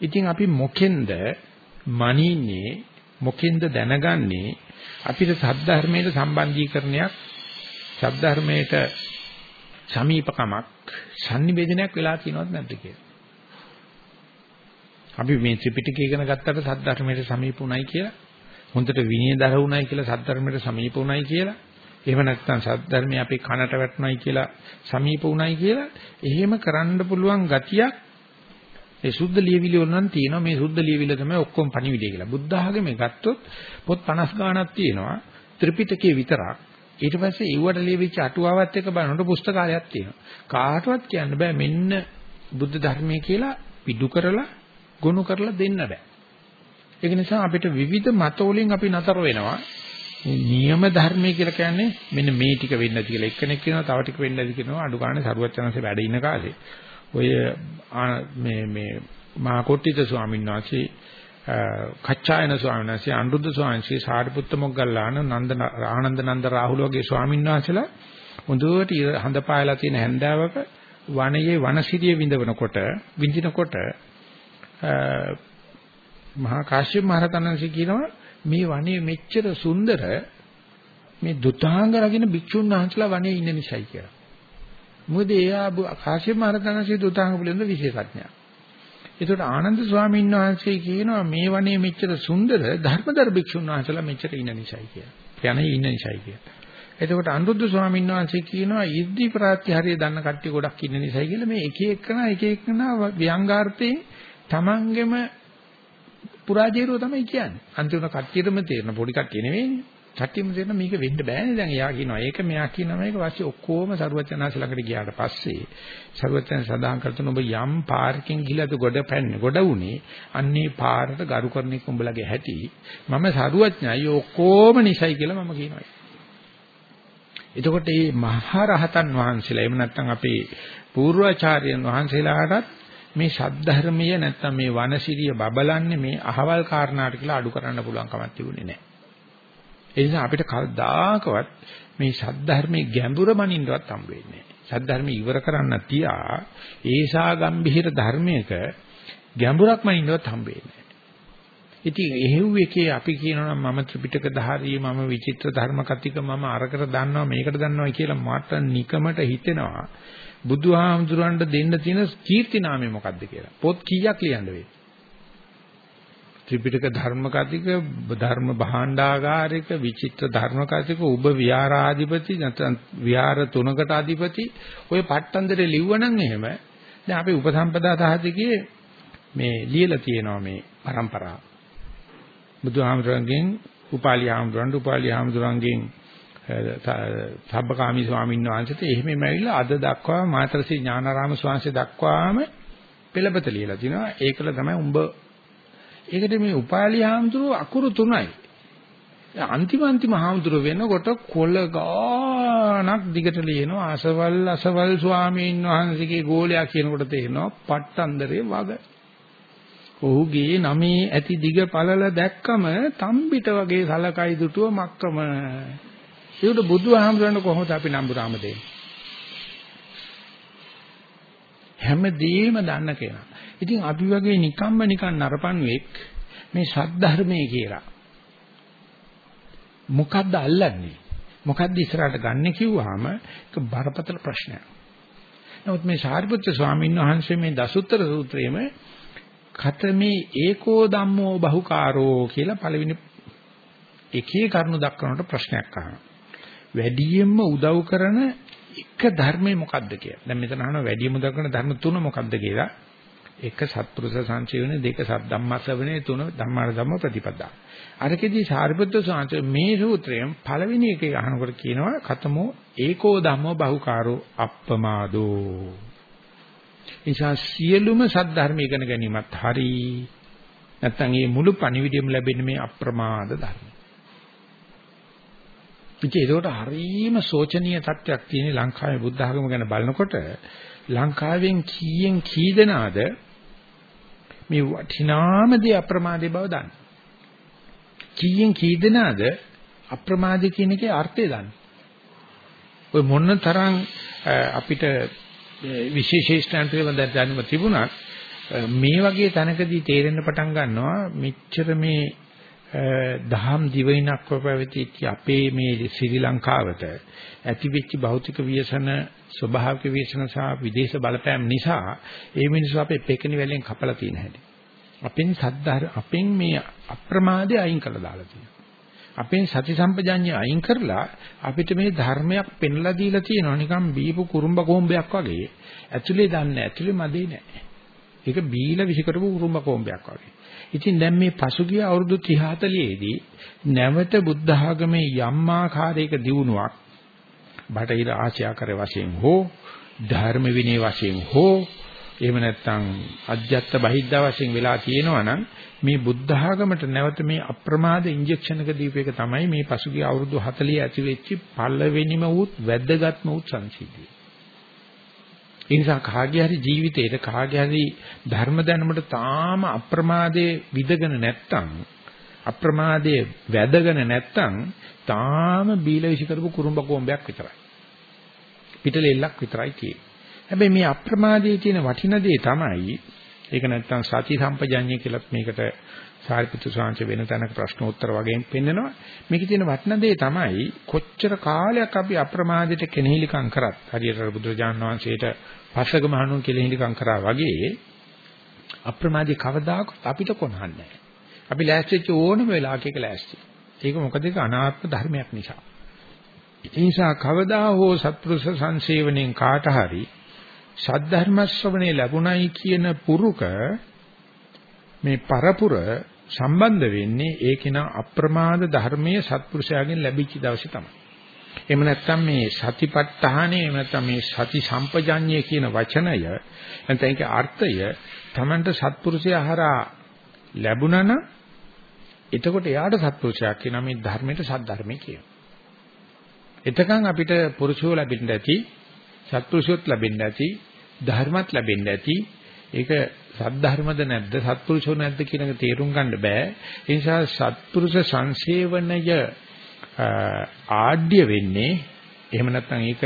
ඉතින් අපි මොකෙන්ද මනින්නේ මොකෙන්ද දැනගන්නේ අපිට සද්ධර්මයට සම්බන්ධීකරණයක් සද්ධර්මයට සමීපකමක් sannivedanayak වෙලා තියෙනවද නැද්ද කියලා. අපි මේ ත්‍රිපිටකය ඉගෙන ගත්තට සද්ධර්මයට සමීප උණයි කියලා හොඳට විනයදර උණයි කියලා සද්ධර්මයට සමීප උණයි කියලා එහෙම නැත්නම් සද්ධර්මයේ අපේ කනට වැටුණයි කියලා සමීප උණයි කියලා එහෙම කරන්න පුළුවන් ගතියක් ඒ සුද්ධ ලියවිලි වල නම් තියෙනවා මේ සුද්ධ ලියවිල්ල තමයි ඔක්කොම පණිවිඩය කියලා. බුද්ධ ආගමේ ගත්තොත් පොත් 50 ගාණක් තියෙනවා ත්‍රිපිටකයේ විතරක්. ඊට පස්සේ ඊවට ලියවිච්ච අටුවාවත් එක්ක බලනකොට පුස්තකාලයක් තියෙනවා. කාටවත් කියන්න බෑ මෙන්න බුද්ධ ධර්මයේ කියලා පිටු කරලා ගොනු කරලා දෙන්න බෑ. ඒක නිසා අපිට විවිධ මත වලින් අපි නතර වෙනවා. නියම ධර්මය කියලා කියන්නේ මෙන්න මේ ටික වෙන්න ඇති කියලා. එක්කෙනෙක් කියනවා තව ටික වෙන්න ඇති කියනවා. අඩු ගානේ සරුවත් channel වැඩ ඉන්න කාලේ. ඔය මේ මේ මහා කොට්ටිත ස්වාමීන් වහන්සේ කච්චායන ස්වාමීන් වහන්සේ අනුරුද්ධ ස්වාමීන් වහන්සේ සාරිපුත්ත මොග්ගල්ලාන නන්ද ආනන්ද නන්ද රාහුල වගේ ස්වාමීන් වහන්සේලා හොඳට හඳ පායලා තියෙන හැන්දාවක වනයේ වනසිරිය විඳවනකොට විඳිනකොට මහා කාශ්‍යප මහ රහතන් වහන්සේ කියනවා මේ වනයේ මෙච්චර සුන්දර මේ දුතාංග රකින්න භික්ෂුන් වහන්සේලා වනයේ ඉන්න නිසායි කියලා. මොකද එයා කාශ්‍යප මහ රහතන් වහන්සේ දුතාංග පිළිබඳ විශේෂඥයා. ඒකට ආනන්ද ස්වාමීන් වහන්සේ කියනවා මේ වනයේ මෙච්චර සුන්දර ධර්මදර භික්ෂුන් වහන්සේලා මෙච්චර ඉන්න නිසායි කියලා. යන්නේ ඉන්න නිසායි කියලා. එතකොට අනුරුද්ධ ස්වාමීන් වහන්සේ කියනවා ඉර්ධි ප්‍රාත්‍යහාරය දන්න කට්ටිය ගොඩක් ඉන්න නිසායි කියලා මේ එක එකන එක එකන ව්‍යංගාර්ථයෙන් තමන්ගෙම පුරාජේරුව තමයි කියන්නේ. අන්තිමට කට්ටියටම තේරෙන පොඩි කට්ටිය නෙවෙයිනේ. කට්ටියම තේරෙන මේක වෙන්න බෑනේ දැන් එයා කියනවා. ඒක මෙයා කියනවා මේක වාසිය ඔක්කොම සරුවචනාංශ ළඟට ගියාට පස්සේ සරුවචන සදාන් කරතුන ඔබ යම් පාරකින් ගිහලාද ගොඩ පැන්නේ ගොඩ උනේ අන්නේ පාරට ගරු කරන එක උඹලගේ හැටි. මම සරුවඥයි ඔක්කොම නිසයි කියලා මම කියනවා. එතකොට මේ මහා රහතන් වහන්සේලා එහෙම නැත්නම් අපේ පූර්වාචාර්යයන් වහන්සේලාටත් මේ ශබ්දධර්මීය නැත්තම් මේ වනසිරිය බබලන්නේ මේ අහවල් කාරණාට කියලා අඩු කරන්න පුළුවන් කමක් තිබුණේ නැහැ. ඒ නිසා අපිට කවදාකවත් මේ ශබ්දධර්මයේ ගැඹුර මනින්නවත් හම්බ වෙන්නේ නැහැ. ශබ්දධර්මී ඉවර කරන්න තියා ඒසා ගම්භීර ධර්මයක ගැඹුරක් මනින්නවත් හම්බ වෙන්නේ නැහැ. ඉතින් එහෙව් එකේ අපි කියනවා මම ත්‍රිපිටක ධාරී මම විචිත්‍ර ධර්ම කතික මම අරකට දන්නවා මේකට දන්නවා කියලා මට නිකමට හිතෙනවා බුදුහාමුදුරන්ට දෙන්න තියෙන කීර්ති නාමය මොකක්ද කියලා. පොත් කීයක් ලියන්න වෙයි? ත්‍රිපිටක ධර්ම කතික ධර්ම භාණ්ඩාගාරික විචිත්‍ර ධර්ම කතික උඹ විහාරාධිපති නැත්නම් විහාර තුනකට අධිපති ඔය පට්ටන්දරේ ලිව්වනම් එහෙම දැන් අපි උපසම්පදා සාහිතිකයේ මේ ලියලා තියෙනවා මේ પરම්පරාව. බුදුහාමුදුරන්ගෙන් උපාලි හාමුදුරන්ට උපාලි හාමුදුරන්ගෙන් සබ්බකාමී ස්වාමීන් වහන්සේට එහෙමම ඇවිල්ලා අද දක්වා මාතරසී ඥානාරාම ස්වාමීන් දක්වාම පෙළපත ලියලා තිනවා ඒකල තමයි උඹ ඒකට මේ උපාලි හාමුදුරුව අකුරු තුනයි. අන්තිම අන්තිම හාමුදුරුව වෙනකොට කොළ ගානක් දිගට ලියනවා. අසවල් අසවල් ස්වාමීන් වහන්සේගේ ගෝලයා කියනකොට තේරෙනවා පට්ටන්දරේ වග. ඔහුගේ නමේ ඇති දිග පළල දැක්කම තම්බිට වගේ සලකයි දුටුව මක්කම. ඒකට බුදුහාමුදුරන් කොහොමද අපි නම්බුරාම දෙන්නේ? හැමදේම දන්න කෙනා. ඉතින් අපි වගේ නිකම්ම නිකන් නරපණුවෙක් මේ සද්ධර්මයේ කියලා. මොකද්ද අල්ලන්නේ? මොකද්ද ඉස්සරහට ගන්න කිව්වහම ඒක බරපතල ප්‍රශ්නයක්. නමුත් මේ සාරිපුත්‍ර ස්වාමීන් වහන්සේ මේ දසුත්තර සූත්‍රයේම කතමේ ඒකෝ ධම්මෝ බහුකාරෝ කියලා පළවෙනි එකේ කරුණු දක්වනකොට ප්‍රශ්නයක් අහනවා. වැඩියෙන්ම උදව් කරන එක ධර්මය මොකක්ද කියලා. දැන් මෙතන අහනවා වැඩියෙන්ම උදව් කරන ධර්ම තුන මොකක්ද කියලා. එක සත්පුරුෂ සංචේවනේ දෙක සත් ධම්මස්සවනේ තුන ධම්මාර ධම්ම ප්‍රතිපදා. අරකෙදී සාරිපුත්‍ර සාංශ මේ සූත්‍රයෙන් පළවෙනි එකේ අහනකොට කියනවා කතමෝ ඒකෝ ධම්මෝ බහුකාරෝ අප්පමාදෝ. නිසා සියලුම සත්‍ය ධර්ම ඉගෙන ගැනීමත් හරි නැත්නම් මේ මුළු පණිවිඩයම ලැබෙන්නේ මේ අප්‍රමාද ධර්ම. ඉතින් ඒකට හරීම සෝචනීය තත්ත්වයක් තියෙන ලංකාවේ බුද්ධ ආගම ගැන බලනකොට ලංකාවෙන් කීයෙන් කී දෙනාද මේ වටිනාම දේ අප්‍රමාදී බව දන්නේ. කීයෙන් කී දෙනාද අප්‍රමාදී කියන එකේ අර්ථය දන්නේ. ඔය මොන තරම් අපිට විශේෂීෂ්ඨයන් පිළිබඳ දැනුම තිබුණත් මේ වගේ තැනකදී තේරෙන්න පටන් ගන්නවා මෙච්චර මේ දහම් දිවයිනක් පැවතිච්ච අපේ මේ ශ්‍රී ලංකාවට ඇතිවෙච්ච භෞතික ව්‍යසන ස්වභාවික ව්‍යසන සහ විදේශ බලපෑම් නිසා ඒ මිනිස්සු අපේ පෙකණි වලින් කපලා තියෙන හැටි. අපෙන් සද්ධාර අපෙන් මේ අප්‍රමාදය අයින් කරලා දාලා තියෙනවා. අපෙන් සති සම්පජඤ්ඤය අයින් කරලා අපිට මේ ධර්මයක් පෙන්ලා දීලා තියෙනවා නිකන් බීපු කුරුම්බ කොම්බයක් වගේ. ඇතුලේ දන්නේ ඇතුලේ මදේ නැහැ. ඒක බීලා විසිකරපු කුරුම්බ කොම්බයක් වගේ. ඉතින් දැන් මේ පසුගිය අවුරුදු 30 40 දී නැවත බුද්ධ ආගමේ යම් ආකාරයක දියුණුවක් බටහිර ආශ්‍යාකර වශයෙන් හෝ ධර්ම විනය වශයෙන් හෝ එහෙම නැත්නම් අධ්‍යත්ත බහිද්දා වශයෙන් වෙලා තියෙනවා නම් මේ බුද්ධ ආගමට නැවත මේ අප්‍රමාද ඉන්ජෙක්ෂන් එක දීප එක තමයි මේ පසුගිය අවුරුදු 40 ඇති වෙච්ච පළවෙනිම උත් වැද්දගත්ම උත් සංසිද්ධිය. ඒ නිසා කාගේ හරි ජීවිතේට කාගේ හරි ධර්ම දැනුමට තාම අප්‍රමාදයේ විදගෙන නැත්තම් අප්‍රමාදයේ වැදගෙන නැත්තම් තාම බීල විශ් කරපු කුරුම්බ කොම්බයක් විතරයි. පිටලෙල්ලක් විතරයි තියෙන්නේ. හැබැයි මේ අප්‍රමාදයේ තියෙන වටින දේ තමයි ඒක නැත්තම් සති සම්පජඤ්ඤය කියලත් මේකට සාරිපුත්‍ර සාංශ වෙන තැනක ප්‍රශ්නෝත්තර වගේ පෙන්නනවා. මේකේ තියෙන වටින දේ තමයි කොච්චර කාලයක් අපි අප්‍රමාදයට කෙනෙහිලිකම් කරත් හරියට බුදුරජාණන් වහන්සේට පස්සක මහණුන් කෙනෙහිලිකම් කරා වගේ අප්‍රමාදී කවදාකවත් අපිට කොනහන්නේ නැහැ. අපි ලෑස්තිච්ච ඕනම වෙලාවක එක ලෑස්ති. ඒක මොකද ඒක අනාත්ම ධර්මයක් නිසා. ඒ නිසා කවදා හෝ සත්පුරුෂ සංසේවණෙන් කාට හරි සද්ධර්ම ශ්‍රවණේ ලැබුණයි කියන පුරුක මේ පරපුර සම්බන්ධ වෙන්නේ ඒකින අප්‍රමාද ධර්මයේ සත්පුරුෂයාගෙන් ලැබිච්ච දවසේ තමයි. එහෙම නැත්නම් මේ සතිපට්ඨානෙ එහෙම නැත්නම් මේ සති සම්පජඤ්ඤය කියන වචනය නැත්නම් ඒකේ අර්ථය Tamanට සත්පුරුෂයා හරහා ලැබුණා නම් එතකොට එයාට සත්පුරුෂයා කියන මේ ධර්මයට සද්ධර්මය කියනවා. එතකන් අපිට පුරුෂයෝ ලැබෙන්න ඇති සත්පුරුෂයොත් ලැබෙන්න ඇති ධර්මත් ලැබෙන්න ඇති ඒක සද්ධර්මද නැද්ද සත්පුරුෂෝ නැද්ද කියන එක තේරුම් ගන්න බෑ ඒ නිසා සත්පුරුෂ සංසේවනය ආඩ්‍ය වෙන්නේ එහෙම නැත්නම් ඒක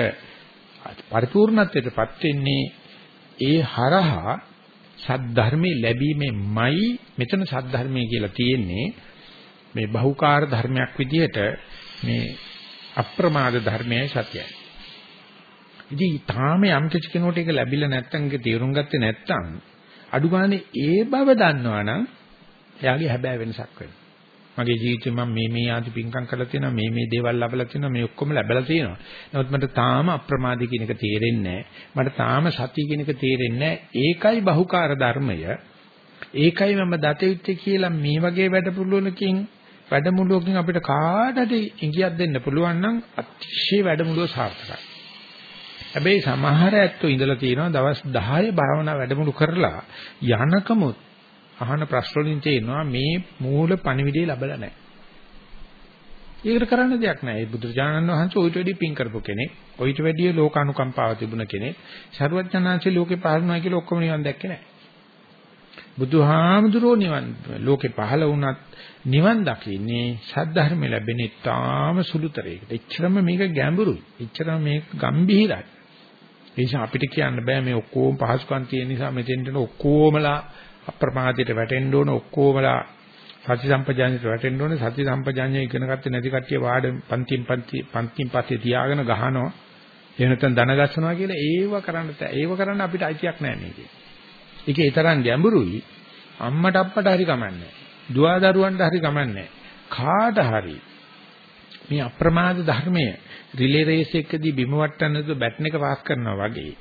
පරිපූර්ණත්වයටපත් වෙන්නේ ඒ හරහා සද්ධර්මයේ ලැබීමෙන්මයි මෙතන සද්ධර්මයේ කියලා තියෙන්නේ මේ බහුකාර්ය ධර්මයක් විදිහට මේ අප්‍රමාද ධර්මයයි සත්‍යයි. ඉතින් තාම යම් කිසි කෙනෙකුට ඒක ලැබිලා නැත්නම් ඒක තේරුම් ගත්තේ නැත්නම් අඩු ගානේ ඒ බව දන්නවනම් එයාගේ හැබෑ වෙනසක් වෙනවා. මගේ ජීවිතේ මම මේ මේ ආදි පින්කම් කරලා තියෙනවා මේ මේ දේවල් ලැබලා තියෙනවා මේ ඔක්කොම ලැබලා තියෙනවා. නමුත් මට තාම අප්‍රමාදී කියන එක තේරෙන්නේ මට තාම සතිය කියන එක තේරෙන්නේ ඒකයි බහුකාර්ය ධර්මය. ඒකයි මම දත යුත්තේ කියලා මේ වගේ වැඩපිළිවෙලකින් වැඩමුළුවකින් අපිට කාටද ඉඟියක් දෙන්න පුළුවන් නම් අතිශය වැඩමුළුව සාර්ථකයි. හැබැයි සමහර ඇත්තෝ ඉඳලා තියෙනවා දවස් 10 භාවනා වැඩමුළු කරලා යනකමුත් අහන ප්‍රශ්න වලින් තේනවා මේ මූල පණිවිඩය ලැබලා නැහැ. ඒකට කරන්න දෙයක් නැහැ. ඒ බුදුරජාණන් වහන්සේ ඔయిత වැඩි පිං කරපු කෙනෙක්. ඔయిత වැඩි ලෝකානුකම්පාව තිබුණ කෙනෙක්. සරුවඥාන්සේ ලෝකේ පාරුණා කියලා ඔක්කොම නිවන් දැක්කේ නැහැ. බුදුහාමුදුරෝ නිවන් ලෝකේ පහළ වුණත් නිවන් දකින්නේ සද්ධර්ම ලැබෙන ඉතාම සුළුතරයකට. එච්චරම මේක ගැඹුරුයි. එච්චරම මේක ගැඹිරයි. ඒ නිසා අපිට කියන්න බෑ මේ ඔක්කොම පහසුකම් තියෙන නිසා මෙතෙන්ට ඔක්කොමලා අප්‍රමාදයට වැටෙන්න ඕන ඔක්කොමලා සති සම්පජාඤ්ඤයට වැටෙන්න ඕනේ සති සම්පජාඤ්ඤය ඉගෙන ගත්තේ නැති කට්ටිය වාඩ පන්තිම් පන්ති පන්තිම් පස්සේ තියාගෙන ගහනවා එහෙම නැත්නම් දන ගස්සනවා කියලා ඒව කරන්න ඒව කරන්න අපිට අයිතියක් නැහැ මේකේ. ඒකේ තරම් ගැඹුරුයි අම්මට අප්පට හරි කමන්නේ. දුවා දරුවන්ට හරි කමන්නේ. කාට හරි මේ අප්‍රමාද ධර්මයේ රිලේ රේස් එකකදී බිම වට්ටන්නද බැටන් එක පාස් කරනවා වගේ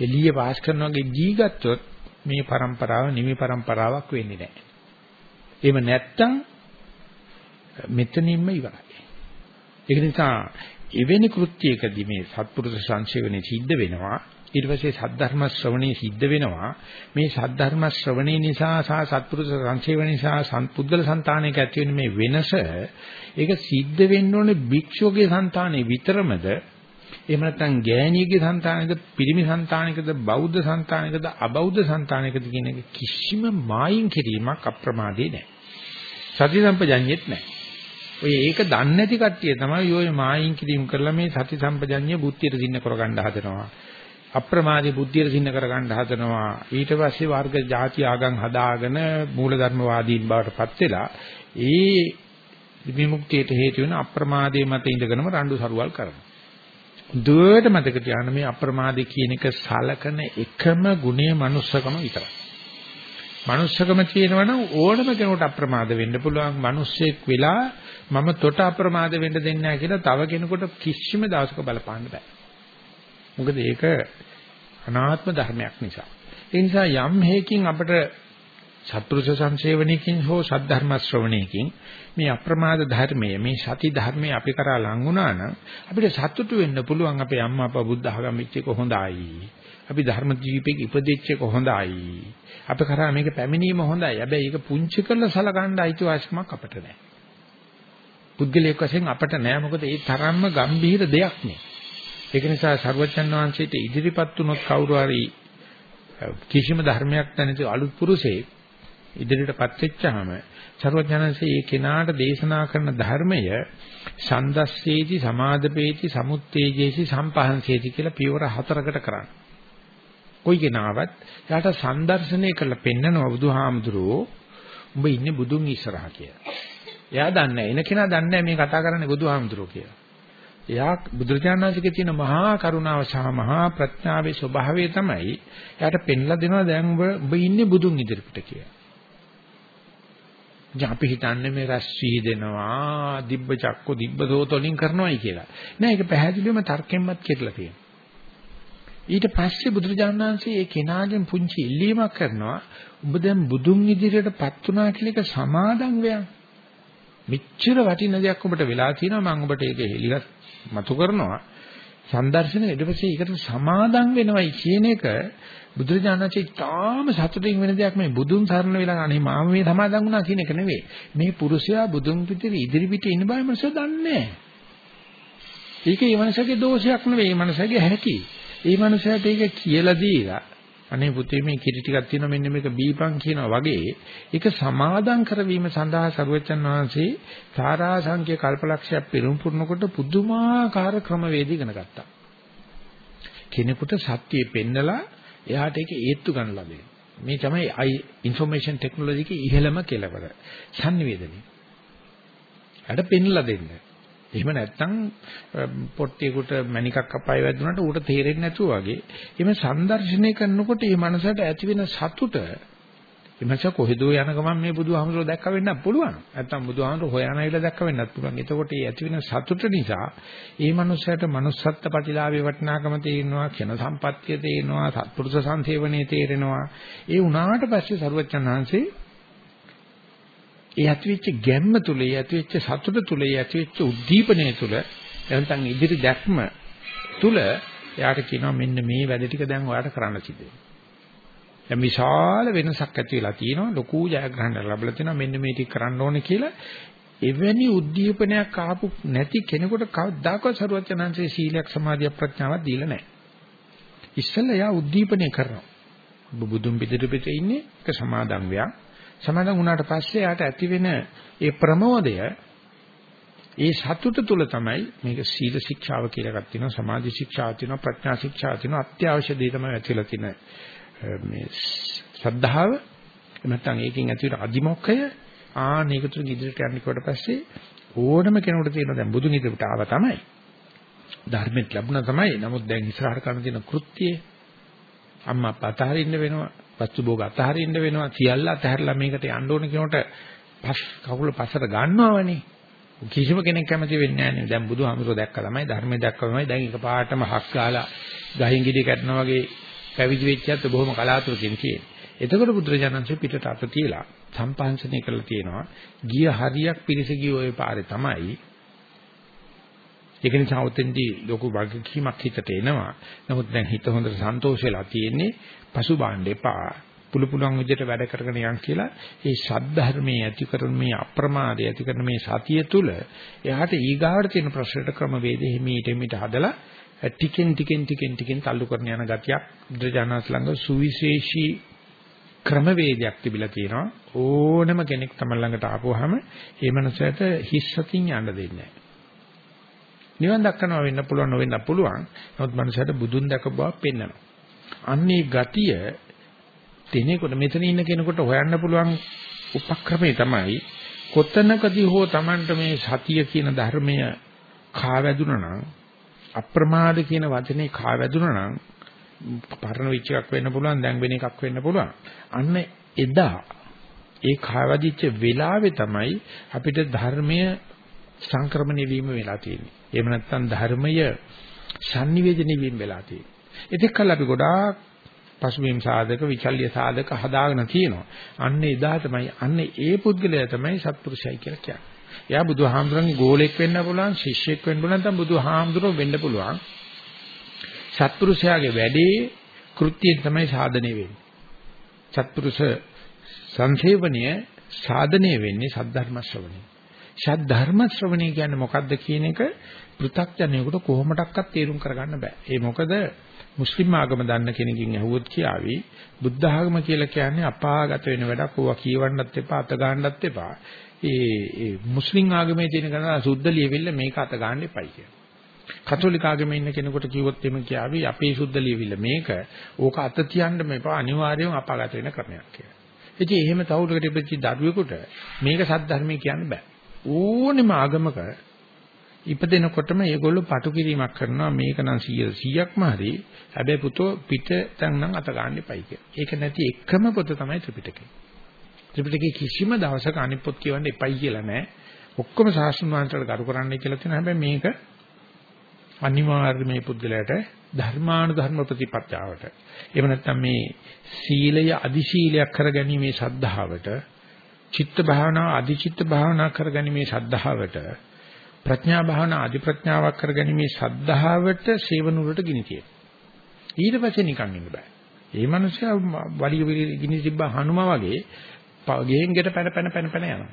එළිය පාස් කරනවා වගේ ජී ගත්තොත් මේ પરම්පරාව නිමි પરම්පරාවක් වෙන්නේ නැහැ. එහෙම නැත්තම් මෙතනින්ම ඉවරයි. ඒක නිසා එවැනි කෘත්‍යයකදී මේ සත්පුරුෂ සංසේවනේ සිද්ධ වෙනවා. ඊට පස්සේ සද්ධර්ම ශ්‍රවණේ සිද්ධ වෙනවා. මේ සද්ධර්ම ශ්‍රවණේ නිසා සහ සත්පුරුෂ සංසේවන නිසා සම්පුද්ගල సంతානයක ඇති වෙන මේ වෙනස ඒක සිද්ධ වෙන්න ඕනේ භික්ෂුවගේ సంతානේ විතරමද? එහෙම නැත්නම් ගෑණියගේ సంతානෙද, පිරිමි సంతානෙකද, බෞද්ධ సంతානෙකද, අබෞද්ධ సంతානෙකද කියන කිසිම මායින් කිරීමක් අප්‍රමාදේ නැහැ. සති සම්පජඤ්ඤෙත් නැහැ. ඔය ඒක දන්නේ නැති කට්ටිය තමයි ඔය මායින් කිරීම කරලා මේ සති සම්පජඤ්ඤය බුද්ධියට දින්න කරගන්න හදනවා. අප්‍රමාදී බුද්ධියට සින්න කරගන්න හදනවා ඊට පස්සේ වර්ග ಜಾති ආගම් හදාගෙන මූලධර්මවාදීන් බවට පත් වෙලා ඒ විමුක්තියට හේතු වෙන අප්‍රමාදයේ මත ඉඳගෙනම රණ්ඩු සරුවල් කරනවා. දුවට මතක තියාගන්න මේ අප්‍රමාදේ කියන එක සලකන එකම ගුණය manussකම විතරයි. manussකම තියෙනවනම් ඕනම කෙනෙකුට අප්‍රමාද වෙන්න පුළුවන්. මිනිස්සෙක් වෙලා මම තොට අප්‍රමාද වෙන්න දෙන්නේ නැහැ කියලා තව කෙනෙකුට කිසිම දවසක බලපාන්න බෑ. මොකද ඒක අනාත්ම ධර්මයක් නිසා. ඒ නිසා යම් හේකින් අපිට සත්පුරුෂ සංසේවණයකින් හෝ සද්ධර්ම ශ්‍රවණයකින් මේ අප්‍රමාද ධර්මයේ මේ සති ධර්මයේ අපි කරා ලං වුණා නම් අපිට සතුටු වෙන්න පුළුවන් අපේ අම්මා අප්පා බුද්ධ ආගම ඉච්ච එක හොඳයි. අපි ධර්ම ජීවිතයක ඉපදෙච්ච එක හොඳයි. අපි කරා මේක පැමිණීම හොඳයි. හැබැයි ඒක පුංචි කරලා සලකන්න අයිතිවාසිකමක් අපිට නැහැ. පුද්ගලයෙක් වශයෙන් අපිට නැහැ මොකද ඒ තරම්ම ගම්භීර දෙයක් නේ. ඒක නිසා සර්වචන් වහන්සේට ඉදිරිපත් වුණොත් කවුරු හරි කිසිම ධර්මයක් නැති අලුත් පුරුෂයෙක් ඉදිරියටපත් වෙච්චාම සර්වඥාන්සේ ඒ කෙනාට දේශනා කරන ධර්මය සන්දස්සේති සමාදපේති සමුත්තේජේසි සම්පහන්සේති කියලා පියවර හතරකට කරන්න. කොයි කෙනාවත් යාට සම්දර්ශනය කරලා පෙන්නනවා බුදුහාමුදුරුවෝ උඹ ඉන්නේ බුදුන් ඉස්සරහා කියලා. එයා දන්නේ එන කෙනා දන්නේ මේ කතා කරන්නේ බුදුහාමුදුරුවෝ කියලා. එයා බුදුරජාණන්සේගේ තියෙන මහා කරුණාව සහ මහා ප්‍රඥාවේ ස්වභාවය තමයි එයාට පෙන්ලා දෙනවා දැන් ඔබ ඔබ ඉන්නේ බුදුන් ඉදිරියට කියලා. ඉතින් අපි හිතන්නේ මේ රස් වීදෙනවා, දිබ්බ චක්කෝ දිබ්බ දෝතොලින් කරනවායි කියලා. නෑ ඒක පැහැදිලිවම තර්කයෙන්මත් කෙරලා තියෙනවා. ඊට පස්සේ බුදුරජාණන් වහන්සේ ඒ කෙනාගෙන් පුංචි ඉල්ලීමක් කරනවා. ඔබ දැන් බුදුන් ඉදිරියටපත් වුණා කියලා එක සමාදන් වෙයන්. මෙච්චර වටින දෙයක් ඔබට වෙලා තියෙනවා මම ඔබට ඒක හෙලිලත් මතු කරනවා. සම්දර්ශන ඊට පස්සේ ඒකට සමාදන් වෙනවයි කියන එක බුදුරජාණන්සේ තාම සතුටින් වෙන දෙයක් මේ බුදුන් සරණ වෙලා අනේ මාම මේ සමාදන් වුණා කියන එක නෙවෙයි. මේ පුරුෂයා බුදුන් පිටිරි ඉදිරි පිට ඉන්න බය මනස දන්නේ නැහැ. ඒක ඒ මනසගේ දෝෂයක් නෙවෙයි. මේ මනසගේ හැකි. ඒ මනසට ඒක කියලා දීලා අනේ පුතේ මේ කිරි ටිකක් තියෙනවා මෙන්න මේක බීපං කියනවා වගේ ඒක සමාදම් කරවීම සඳහා සරුවචන් වහන්සේ තාරා සංඛ්‍ය කල්පලක්ෂයක් පෙරම් පුරනකොට පුදුමාකාර ක්‍රමවේද ඉගෙන ගත්තා. කෙනෙකුට සත්‍යය පෙන්නලා එයාට ඒක ඒත්තු ගන්න ලැබෙනවා. මේ තමයි අයි ইনফরমේෂන් ටෙක්නොලොජි කේ ඉහළම කෙලවර. sannivedana. අර පෙන්නලා දෙන්නේ. එහෙම නැත්නම් පොට්ටියකට මණිකක් අපාය වැදුනට ඌට තේරෙන්නේ නැතුව වගේ. එimhe සංදර්ශනය කරනකොට මේ මනසට ඇති වෙන සතුට එමස කොහෙදෝ යන ගමන් මේ බුදුහාමුදුරුවෝ දැක්ක වෙන්නත් පුළුවන්. නැත්නම් බුදුහාමුදුරුවෝ හොයන ඇවිල්ලා දැක්ක වෙන්නත් පුළුවන්. එතකොට මේ ඇති වෙන සතුට නිසා ඒ මනුස්සයාට manussත්ත්ව ප්‍රතිලාභේ වටිනාකම තේරෙනවා, ක්ෂණ සම්පත්තිය තේරෙනවා, සත්පුරුෂ සංසේවණේ තේරෙනවා. ඒ උනාට පස්සේ සරුවච්චන් වහන්සේ ඒ ඇතිවෙච්ච ගැම්ම තුල, ඒ ඇතිවෙච්ච සතුට තුල, ඒ ඇතිවෙච්ච උද්දීපනය තුල නැත්නම් ඉදිරි දැක්ම තුල එයාට කියනවා මෙන්න මේ වැඩ ටික දැන් ඔයාලට කරන්න සිද්ධ වෙනවා. දැන් විශාල වෙනසක් ඇති වෙලා තියෙනවා ලොකු ජයග්‍රහණයක් ලැබලා තියෙනවා මෙන්න මේ ටික කරන්න ඕනේ කියලා එවැනි උද්දීපනයක් ආපු නැති කෙනෙකුට කවදාකවත් සරුවචනංශයේ සීලයක් සමාධිය ප්‍රඥාවක් දීලා නැහැ. ඉස්සෙල්ලා යා උද්දීපනය කරනවා. බුදුන් පිටිට පිට ඉන්නේ ඒක සමාදන් වෙයක්. සමාදන් වුණාට පස්සේ යාට ඇති වෙන ඒ ප්‍රමෝදය ඒ සතුට තුල තමයි මේක සීල ශික්ෂාව කියලා එකක් තියෙනවා සමාධි ශික්ෂාව තියෙනවා ප්‍රඥා ශික්ෂාව තියෙනවා අත්‍යවශ්‍ය දේ තමයි ඇතිලා තියෙන මේ ශ්‍රද්ධාව නැත්නම් ඒකෙන් ඇති වෙන අදිමොක්කය ආන ඒක තුළ ඉදිරියට යන්න කොට පස්සේ ඕනම කෙනෙකුට තියෙන දැන් බුදුන් ඉදිරියට ආව තමයි. ධර්මෙත් ලැබුණා තමයි. නමුත් දැන් ඉස්සරහට කරන තියෙන කෘත්‍යය. අම්මා අප්පා අතහරින්න වෙනවා. වස්තු භෝග අතහරින්න වෙනවා සියල්ල අතහැරලා මේකට යන්න ඕන කෙනට පස් කකුල පස්සට ගන්නවනේ කිසිම කෙනෙක් කැමති වෙන්නේ නැහැ නේ දැන් බුදුහාමුදුරුවෝ දැක්කා තමයි ධර්මය දැක්කා තමයි දැන් එකපාරටම හක් ගාලා ගහින් ගිඩි කැටනා වගේ පැවිදි වෙච්චත් බොහොම කලාතුරකින් තියෙන්නේ. එතකොට බුදුරජාණන්සේ පිටට අත තියලා සම්පහන්සනය කරලා තියෙනවා. ගිය හරියක් පිරිස ගිය ওই පාරේ තමයි. ඒක නිසා උතෙන්දී ලොකු වගකීමක් හිතට එනවා. නමුත් දැන් හිත හොඳට සන්තෝෂෙලා තියෙන්නේ පසු බාණ්ඩ එපා. පුළු පුළුවන් විදිහට වැඩ කරගෙන යන් කියලා ඒ ශාද්ධර්මයේ ඇති කරන මේ අප්‍රමාදය ඇති කරන මේ සතිය තුල එයාට ඊගාවට තියෙන ප්‍රශ්නට ක්‍රම වේද හිමීට හිමීට හදලා ටිකෙන් ටිකෙන් ටිකෙන් ටිකෙන් තල්ලු කරන යන ගතියක් බුද්ධජනනාස් ළඟ සුවිශේෂී ක්‍රමවේදයක් තිබිලා තියෙනවා ඕනම කෙනෙක් තම ළඟට ආපුවාම ඒ මනසට හිස්සකින් යන්න දෙන්නේ නැහැ. නිවන් දක්කනවා වෙන්න පුළුවන් නොවෙන්න පුළුවන්. නමුත් මනසට බුදුන් දැක බව පෙන්වනවා. අන්නේ ගතිය දිනේකොට මෙතන ඉන්න කෙනෙකුට හොයන්න පුළුවන් උපක්‍රමය තමයි කොතනකදී හෝ Tamanට මේ සතිය කියන ධර්මය කා වැදුනා නම් අප්‍රමාද කියන වචනේ කා වැදුනා නම් පරණ විච් එකක් වෙන්න පුළුවන් දැන් වෙන එකක් වෙන්න පුළුවන් අන්න එදා ඒ කාවදිච්ච වෙලාවේ තමයි අපිට ධර්මය සංක්‍රමණය වීම වෙලා තියෙන්නේ. එහෙම නැත්නම් ධර්මය sannivedana වීම වෙලා තියෙන්නේ. ඉතින් කල් අපි ගොඩාක් පසුබිම් සාධක විචල්්‍ය සාධක හදාගෙන තියෙනවා. අන්න එදා තමයි අන්න ඒ පුද්ගලයා තමයි සත්පුරුෂයයි කියලා කියන්නේ. එයා බුදුහාමුදුරන්ගේ ගෝලෙක් වෙන්න පුළුවන්, ශිෂ්‍යෙක් වෙන්න පුළුවන්, නැත්නම් බුදුහාමුදුරුවෝ වෙන්න පුළුවන්. සත්පුරුෂයාගේ වැඩේ කෘත්‍යයෙන් තමයි සාධනය වෙන්නේ. සත්පුරුෂ සංසේවනය සාධනය වෙන්නේ සද්ධර්ම ශ්‍රවණය. සද්ධර්ම ශ්‍රවණය කියන්නේ මොකක්ද කියන එක පෘථග්ජනයෙකුට කොහොමඩක්වත් තේරුම් කරගන්න බෑ. ඒ මොකද මුස්ලිම් ආගම දන්න කෙනකින් ඇහුවොත් කියාවි බුද්ධ ආගම කියලා කියන්නේ අපාගත වෙන වැඩක් ඕවා කියවන්නත් එපා අත ගන්නත් එපා. ඒ ඒ මුස්ලිම් ආගමේ තියෙන කෙනා සුද්ධ ලියවිල්ල මේක අත ගන්න එපයි කියලා. කතෝලික ආගමේ ඉන්න කෙනෙකුට කිව්වොත් එimhe කියාවි අපේ සුද්ධ ලියවිල්ල මේක ඕක අත තියන්න මේපා අනිවාර්යයෙන් අපාගත වෙන ක්‍රමයක් කියලා. ඉතින් එහෙම තවුලකට ඉපදිච්ච දරුවෙකුට මේක සත්‍ය කියන්න බෑ. ඕනෙම ආගමක ඉපදෙනකොටම ඒගොල්ලෝ පටු කිරීමක් කරනවා මේක නම් 100 100ක්ම හරි හැබැයි පුතෝ පිට තැන් නම් අත ගන්න එපයි කියලා. ඒක නැති එකම පොත තමයි ත්‍රිපිටකය. ත්‍රිපිටකේ කිසිම දවසක අනිත් පොත් කියවන්න එපයි කියලා නෑ. ඔක්කොම සාස්ෘණ වංශවල කරු කරන්නයි කියලා තියෙනවා. හැබැයි මේක අනිවාර්ය මේ පුද්ගලයාට ධර්මානුධර්ම ප්‍රතිපත්තියට. එහෙම නැත්නම් මේ සීලය අදි සීලයක් කරගැනීමේ ශද්ධාවට, චිත්ත භාවනාව අදි චිත්ත භාවනා කරගැනීමේ ශද්ධාවට, ප්‍රඥා භාවනා අදි ප්‍රඥාවක් කරගැනීමේ ශද්ධාවට සේවනුරට ගිනිතියි. ඊට පස්සේ නිකන් ඉන්න බෑ. ඒ මනුස්සයා වලිය ගිනි තිබ්බ හනුමා වගේ ගෙහෙන් ගෙට පැන පැන පැන පැන යනවා.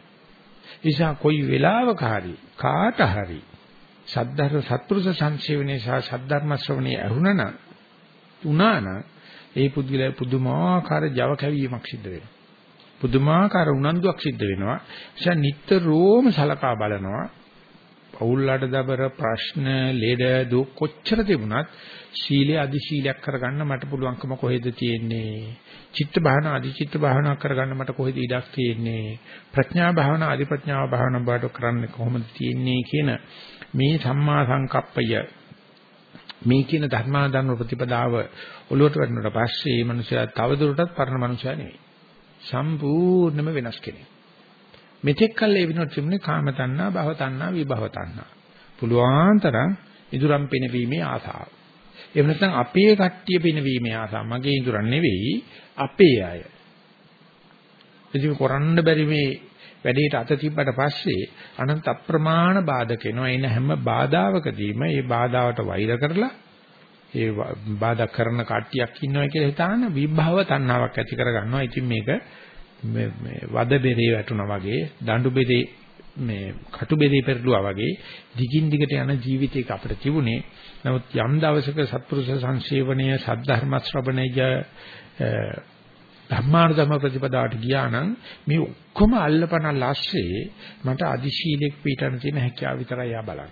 නිසා කොයි වෙලාවක හරි කාට හරි සද්ධර්ම සත්පුරුෂ සංසේවනයේ සහ සද්ධර්ම ශ්‍රවණයේ ඇහුණා උනානම් ඒ පුද්ගලයා පුදුමාකාර Java කැවීමක් සිද්ධ වෙනවා. පුදුමාකාර උනන්දුවක් සිද්ධ වෙනවා. එනිසා නිට්ටරෝම සලකා බලනවා. පෞල්ලාට දබර ප්‍රශ්න, ලෙඩ, දුක් කොච්චර තිබුණත් සීලය අදි සීලයක් කරගන්න මට පුළුවන්කම කොහෙද තියෙන්නේ? චිත්ත භාවනා අදි චිත්ත භාවනා කරගන්න මට කොහෙද ඉඩක් තියෙන්නේ? ප්‍රඥා භාවනා අදි ප්‍රඥා භාවනා බාට කරන්න කොහොමද තියෙන්නේ කියන මේ සම්මා සංකප්පය මේ කියන ධර්මාධර්ම ප්‍රතිපදාව ඔලුවට වැටුණාට පස්සේ මේ මනුස්සයා තවදුරටත් පරණ මනුස්සයා නෙවෙයි. සම්පූර්ණයෙන්ම වෙනස් කෙනෙක්. මෙතෙක් කල් ඒ විනෝඩ තිබුණේ කාම තණ්හා, භව තණ්හා, විභව තණ්හා. පුළුවන් තරම් ඉදුරම් පිනවීමේ ආසාව. එහෙම නැත්නම් අපේ කට්ටිය පිනවීමේ ආසාව. මගේ ඉදුරන් නෙවෙයි අපේ අය. ඉතින් කරන්න බැරි මේ වැඩේට අත තිබ්බට පස්සේ අනන්ත අප්‍රමාණ බාධක එනවා. එන හැම බාධාවකදීම මේ බාධාවට වෛර කරලා ඒ බාධා කරන කට්ටියක් ඉන්නවා කියලා හිතාන විභව තණ්හාවක් ඇති කර ගන්නවා. ඉතින් මේක මේ වද බෙරේ වැටුණා වගේ දඬු බෙරේ මේ කටු බෙරේ පෙරළුවා වගේ දිගින් දිගට යන ජීවිතයක අපිට තිබුණේ. නමුත් යම් දවසක සත්පුරුෂ සංසේවනීය සද්ධර්ම ශ්‍රවණය ධර්මානුධර්ම ප්‍රතිපදාවට ගියා නම් මේ ඔක්කොම අල්ලපන ලස්සේ මට අදිශීලෙක් පිටන තියෙන හැකියාව විතරයි ආ බලන්න.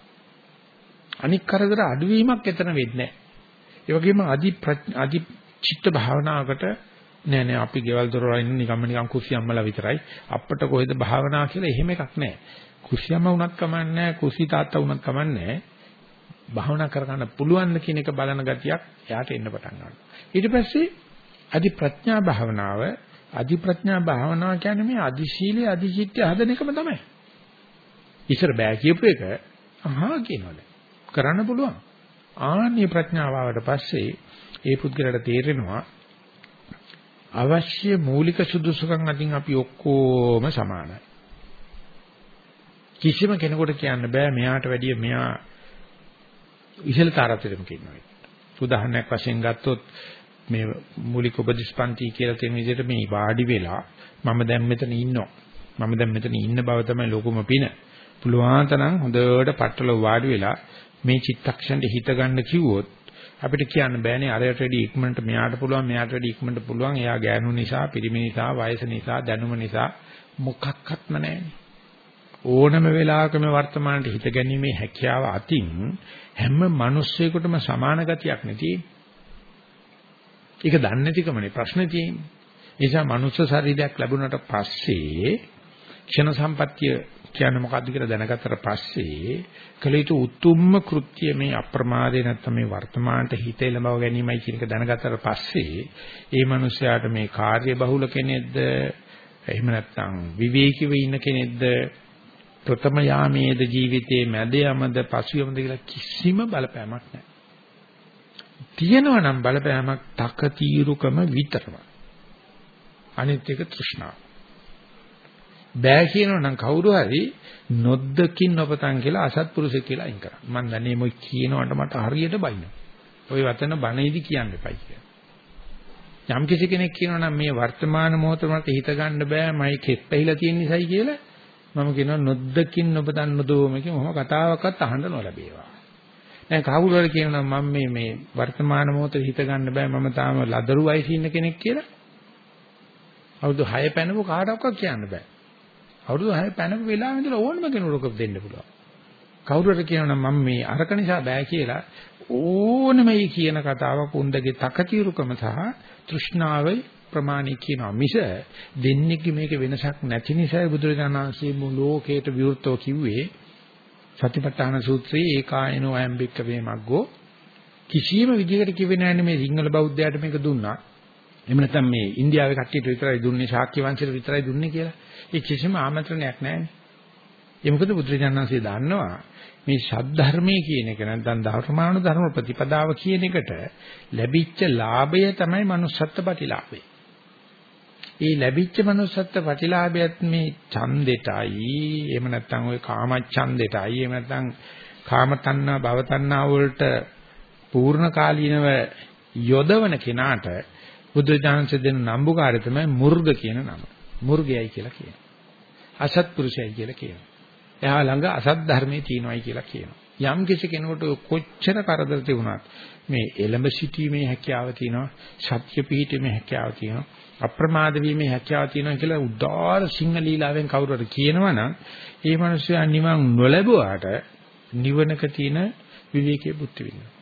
අනික් කරදර අඩුවීමක් එතන වෙන්නේ නැහැ. ඒ වගේම අදි අදි චිත්ත භාවනාවකට නෑ නෑ අපි ගෙවල් දොරවල් ඉන්න නිකම්ම නිකම් කුසියම්මලා විතරයි අපිට කොහෙද භාවනා කියලා එහෙම එකක් නෑ කුසියම්ම වුණත් කමන්නේ කුසි තාත්තා වුණත් කමන්නේ භාවනා කරගන්න පුළුවන් කියන එක බලන ගතියක් එයාට එන්න පටන් ගන්නවා ඊට පස්සේ අදි ප්‍රඥා භාවනාව අදි ප්‍රඥා භාවනාව කියන්නේ මේ අදි ශීලයේ අදි චිත්තය හදන එකම තමයි. ඉස්සර බෑ කියපු එක අහා කියනවලු. කරන්න පුළුවන්. ආන්නේ ප්‍රඥාව ආවට පස්සේ ඒ පුද්ගලයාට තේරෙනවා අවශ්‍ය මූලික සුදුසුකම් අතින් අපි ඔක්කොම සමානයි. කිසිම කෙනෙකුට කියන්න බෑ මෙයාට වැඩිය මෙයා ඉහළ තරතරෙම කියනවා. උදාහරණයක් වශයෙන් ගත්තොත් මේ මූලික උපදිස්පන්ති කියලා තියෙන විදිහට මේ වාඩි වෙලා මම දැන් මෙතන ඉන්නවා. මම දැන් මෙතන ඉන්න බව තමයි ලොකුම පින. පුළුවන් තරම් හොඳට පట్టල වාඩි වෙලා මේ චිත්තක්ෂණයට හිත ගන්න කිව්වොත් අපිට කියන්න බෑනේ අරයට වැඩි ඉක්මනට මෙයාට පුළුවන් මෙයාට වැඩි ඉක්මනට පුළුවන්. එයා ගෑනු නිසා පිරිමි නිසා වයස නිසා දැනුම නිසා මොකක්වත්ම නැහැනේ ඕනම වෙලාවක මේ වර්තමානයේ හිත ගැනීමේ හැකියාව අතින් හැම මිනිස්සෙකුටම සමාන ගතියක් නැති. ඒක දන්නේ නැතිකමනේ ප්‍රශ්නේ තියෙන්නේ. ඒ නිසා මනුස්ස ශරීරයක් ලැබුණට පස්සේ ක්ෂණ සම්පත්තිය කියන්නේ මොකද්ද කියලා දැනගත්තට පස්සේ කළ යුතු උතුම්ම කෘත්‍ය මේ අප්‍රමාදේ නැත්නම් මේ වර්තමානට හිත එළඹව ගැනීමයි කියන එක දැනගත්තට පස්සේ ඒ මනුස්සයාට මේ කාර්ය බහුල කෙනෙක්ද එහෙම නැත්නම් විවේකීව ඉන්න කෙනෙක්ද ප්‍රථම යාමේද ජීවිතයේ මැද යමද පසු යමද කියලා කිසිම බලපෑමක් නැහැ. තියෙනවා නම් බලපෑමක් තක తీරුකම විතරයි. අනිත් එක තෘෂ්ණාව. බෑ කියනවා නම් කවුරු හරි නොද්දකින් නොපතන් කියලා අසත්පුරුෂය කියලා අයින් කරා. මම දන්නේ මොයි කියනවට මට හරියට බයිනවා. ওই වචන බණේදි කියන්න එපයි කියලා. යම් කිසි කෙනෙක් කියනවා නම් මේ වර්තමාන මොහොත මට හිත ගන්න බෑ මයි කෙත් පැහිලා තියෙන නිසායි කියලා මම කියනවා නොද්දකින් නොපතන් නොදෝමකින් මොහොම කතාවක්වත් අහන්න නොලැබේවා. දැන් කවුරු හරි කියනවා මම මේ මේ වර්තමාන මොහොතේ හිත ගන්න බෑ මම තාම ලදරු වයසේ ඉන්න කෙනෙක් කියලා. අවුරුදු 6 පැනපු කාටවත් කියන්න බෑ. අවුරුදු 6 පැනපු වෙලාවෙ ඉඳලා ඕනම කෙනෙකුට දෙන්න පුළුවන්. කවුරු හරි කියනවා මම මේ අරක නිසා බෑ කියලා ඕනම මේ කියන කතාව පුන්දගේ තකතිරුකම සහ තෘෂ්ණාවයි ප්‍රමාණී කියනවා. මිස දෙන්නේ මේක වෙනසක් නැති නිසායි බුදුරජාණන් වහන්සේ මුළු ලෝකයට විවෘතව කිව්වේ සතිපට්ඨාන සූත්‍රයේ ඒකායනෝ අයම්බික්ක වේමග්ගෝ කිසියම් විදිහකට කිව්වේ නැහැ මේ සිංහල බෞද්ධයාට මේක දුන්නා. එහෙම නැත්නම් මේ ඉන්දියාවේ කට්ටියට විතරයි දුන්නේ ශාක්‍ය වංශයට විතරයි දුන්නේ කියලා. ඒ කිසිම ආමන්ත්‍රණයක් නැහැනේ ඒ මොකද බුදුරජාණන්සේ දන්නවා මේ ශාද්ධර්මයේ කියන එක නැත්නම් ධර්මානු ධර්ම ප්‍රතිපදාව කියන එකට ලැබිච්ච ලාභය තමයි manussත්ත්ව ප්‍රතිලාභය ඒ ලැබිච්ච manussත්ත්ව ප්‍රතිලාභයත් මේ ඡන්දෙටයි එහෙම නැත්නම් ওই කාම ඡන්දෙටයි එහෙම නැත්නම් කාම තණ්හා භව තණ්හා වලට පූර්ණ කාලීනව යොදවන කෙනාට බුදුචාන්ස දෙන නම්බුකාරය තමයි මුර්ග කියන නම. මුර්ගයයි කියලා කියනවා. අසත්පුරුෂයයි කියලා කියනවා. එයා ළඟ අසත් ධර්මයේ තියෙනවායි කියලා කියනවා. යම් කිසි කෙනෙකුට කොච්චර කරදර තිබුණත් මේ එළඹ සිටීමේ හැකියාව තියෙනවා, සත්‍ය පිහිටීමේ හැකියාව තියෙනවා, අප්‍රමාද වීමේ හැකියාව තියෙනවා කියලා උදාාර සිංහලීලාවෙන් කවුරු හරි කියනවනම් ඒ මිනිස්සයා නිවන් නොලැබුවාට නිවනක තියෙන විවේකයේ බුද්ධ විඳිනවා.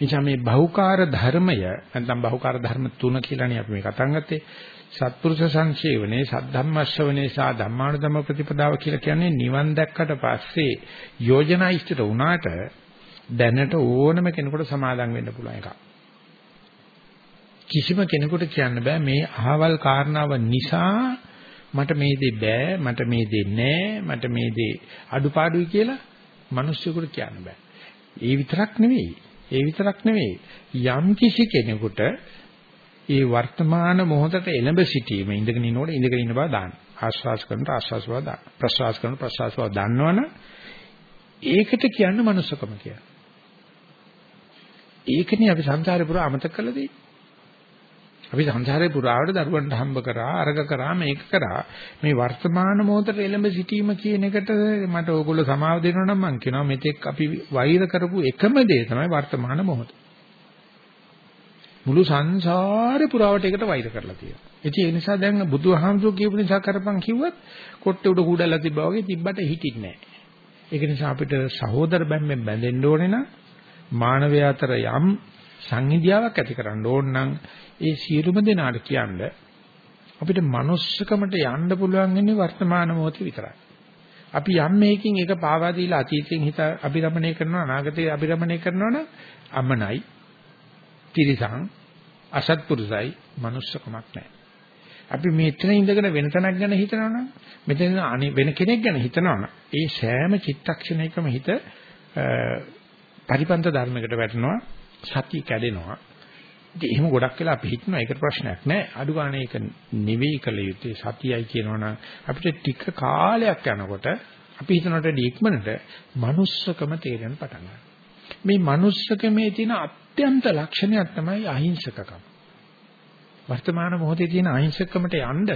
එනිසා මේ බහුකාර ධර්මය නැත්නම් බහුකාර ධර්ම තුන කියලානේ අපි මේ කතා කරන්නේ. සත්පුරුෂ සංക്ഷേවනේ සද්ධම්මස්සවනේ සහ ධම්මානුධම්ම ප්‍රතිපදාව කියලා කියන්නේ නිවන් දැක්කට පස්සේ යෝජනා ඉෂ්ටට වුණාට දැනට ඕනම කෙනෙකුට සමාදම් වෙන්න පුළුවන් එකක්. කිසිම කෙනෙකුට කියන්න බෑ මේ අහවල් කාරණාව නිසා මට මේ දේ බෑ මට මේ දේ නෑ මට මේ දේ අඩුපාඩුයි කියලා මිනිස්සුන්ට කියන්න බෑ. ඒ විතරක් නෙවෙයි. ඒ විතරක් නෙවෙයි. යම් කිසි කෙනෙකුට ඒ වර්තමාන මොහොතට එළඹ සිටීම ඉඳගෙන ඉන්නකොට ඉඳගෙන ඉන්න බව දාන්න. ආශ්වාස කරනට ආශ්වාස බව දාන්න. ප්‍රශ්වාස කරනට ප්‍රශ්වාස බව දන්නවනම් ඒකට කියන්න මනුස්සකම කියලා. ඒකනේ අපි සංසාරේ පුරා අමතක කළා දෙන්නේ. අපි සංසාරේ පුරාවට දරුවන්ට හම්බ කරා අරග කරා මේක කරා මේ වර්තමාන මොහොතේ එළඹ සිටීම කියන එකට මට ඕගොල්ලෝ සමාව දෙනවා නම් මම කියනවා මෙතෙක් අපි වෛර කරපු එකම දේ තමයි වර්තමාන මොහොත. මුළු සංසාරේ පුරාවට ඒකට වෛර කරලා තියෙනවා. ඉතින් ඒ නිසා දැන් බුදුහාමුදුරුවෝ කියපු නිසා කරපන් කිව්වත් කොට්ටේ උඩ කුඩලා තිබ්බා වගේ තිබ්බට හිටින්නේ නැහැ. ඒක නිසා අපිට සහෝදර බැම්මෙන් බැඳෙන්න ඕනේ නම් මානවය අතර යම් සංහිඳියාවක් ඇති කරන්න ඕන නම් ඒ සියලුම දෙනාට කියන්න අපිට manussකමට යන්න පුළුවන් ඉන්නේ වර්තමාන මොහොතේ විතරයි. අපි යම් මේකින් ඒක පාවා දීලා අතීතයෙන් හිත අභිරමණය කරනවා අනාගතේ අභිරමණය කරනවා නම් අමනයි, තිරිසං, අසත්පුරුසයි manussකමක් නැහැ. අපි මෙතන ඉඳගෙන වෙන තැනක් ගැන හිතනවනම් මෙතන වෙන කෙනෙක් ගැන හිතනවනම් ඒ සෑම චිත්තක්ෂණයකම හිත පරිපන්ත ධර්මයකට වැටෙනවා සතිය කැඩෙනවා. ඉතින් එහෙම ගොඩක් වෙලා අපි හිතනවා ඒකට ප්‍රශ්නයක් නැහැ. අඩු ගානේ ඒක නෙවෙයි කළ යුත්තේ සතියයි කියනවනම් අපිට ටික කාලයක් යනකොට අපි හිතනට ඩීක්මනට manussකම තේරෙන පටන් ගන්නවා. මේ manussකමේ තියෙන අත්‍යන්ත ලක්ෂණයක් තමයි අහිංසකකම. වර්තමාන මොහොතේ තියෙන අහිංසකකමට යන්න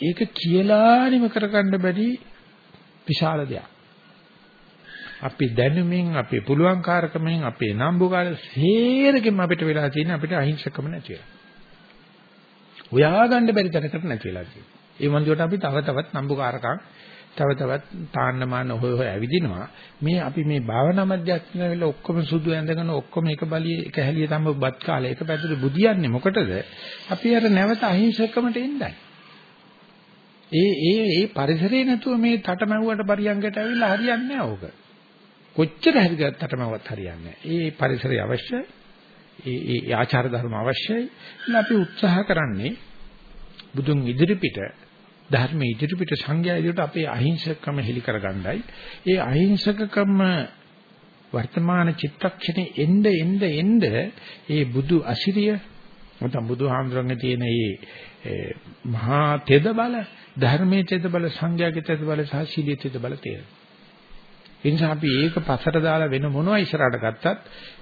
ඒක කියලානිම කරගන්න බැරි විශාල දෙයක්. අපි දැනුමින් අපේ පුළුවන්කාරකමෙන් අපේ නම්බුකාර සේරගෙම අපිට වෙලා තියෙන අපිට අහිංසකම නැති වෙලා. හොයාගන්න බැරි තැනකට නැති වෙලා තියෙනවා. ඒ වන්දියට අපි තව තවත් නම්බුකාරකම් තව තවත් තාන්නමාන හොය හොය ඇවිදිනවා. මේ අපි මේ භාවනා මධ්‍යස්ථාන වෙල ඔක්කොම සුදු ඇඳගෙන ඔක්කොම එක බලිය එක හැලිය තම බත් කාලේ එක පැත්තට බුදියන්නේ මොකටද? අපි අර නැවත අහිංසකමට එන්නයි. ඒ ඒ ඒ පරිසරේ නැතුව මේ තටමැව්වට පරියංගයට ඇවිල්ලා හරියන්නේ නැහැ ඕක. කොච්චර හරි තටමැව්වත් හරියන්නේ නැහැ. ඒ පරිසරය අවශ්‍යයි. ඒ ඒ ආචාර ධර්ම අවශ්‍යයි. ඉතින් අපි උත්සාහ කරන්නේ බුදුන් ඉදිරිපිට ධර්ම ඉදිරිපිට සංඝයා ඉදිරියට අපේ අහිංසකකම හෙලි කරගන්නයි. ඒ අහිංසකකම වර්තමාන චිත්තක්ෂණේ එnde එnde එnde ඒ බුදු අසිරිය නැත්නම් බුදුහාමුදුරන්ගේ තියෙන මේ මහා තෙද බල ධර්මයේ තෙද බල සංඝයාගේ තෙද බල සහ සීලයේ තෙද බල තියෙනවා. ඒ නිසා අපි ඒක පසට දාලා වෙන මොනවා ඉස්සරහට ගත්තත්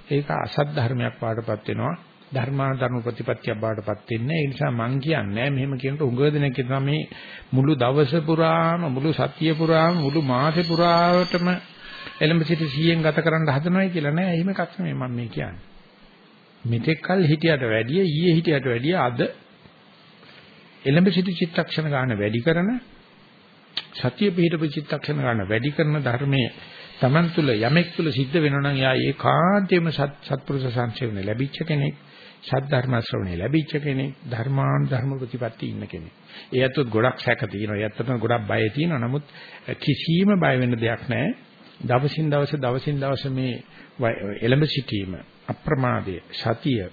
ඒක අසත් ධර්මයක් වාටපත් වෙනවා. ධර්මාන ධර්ම ප්‍රතිපත්තියක් බාටපත් වෙන්නේ. ඒ නිසා මම කියන්නේ මෙහෙම කියනකොට උඟ දෙනෙක් කියනවා මේ මුළු දවස පුරාම මුළු සතිය පුරාම මුළු මාසේ පුරාවටම එළඹ සිට 100න් ගත කරන්න හදනවයි කියලා නෑ. එහෙම එකක් නෙමෙයි මම මේ කියන්නේ. මෙතෙක් කල් හිටියට වැඩිය ඊයේ හිටියට වැඩිය අද එළඹ සිට චිත්තක්ෂණ ගන්න වැඩි කරන සතිය පිහිටපු චිත්තක්ෂණ ගන්න වැඩි කරන ධර්මයේ Taman තුල යමෙක් තුල සිද්ධ වෙනවා නම් යා ඒකාන්තයෙන්ම සත්පුරුෂ සංසේවන ලැබිච්ච කෙනෙක් සද්ධර්ම ශ්‍රවණේ ලැබිච්ච කෙනෙක් ධර්මාන් ධර්ම ප්‍රතිපatti ඉන්න කෙනෙක්. ඒ ඇත්තත් ගොඩක් සැක තියෙනවා. ඒ ඇත්තට ගොඩක් බය තියෙනවා. නමුත් කිසිම බය වෙන්න දෙයක් නැහැ. දවසින් දවස දවසින් දවස මේ එළඹ සිටීම අප්‍රමාදය සතිය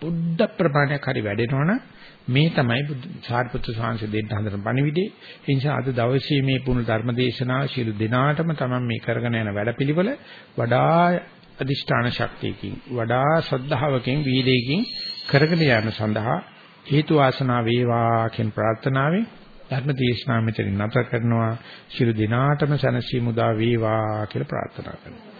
බුද්ධ ප්‍රමාණයක් හරි වැඩෙනවනම් මේ තමයි සාරිපුත්‍ර සාංශ දෙන්න හදන පණිවිඩේ. ඒ නිසා අද දවසේ මේ පුණු ධර්ම දේශනාව ශිළු දිනාටම තමයි මේ කරගෙන යන වැඩපිළිවෙල වඩා අදිෂ්ඨාන ශක්තියකින් වඩා ශ්‍රද්ධාවකින් වීදයකින් කරගෙන යාම සඳහා හේතු වාසනා වේවා කියන ප්‍රාර්ථනාවෙන් ධර්ම දේශනාව මෙතනින් නැවත කරනවා ශිළු දිනාටම සනසි මුදා වේවා කියලා ප්‍රාර්ථනා කරනවා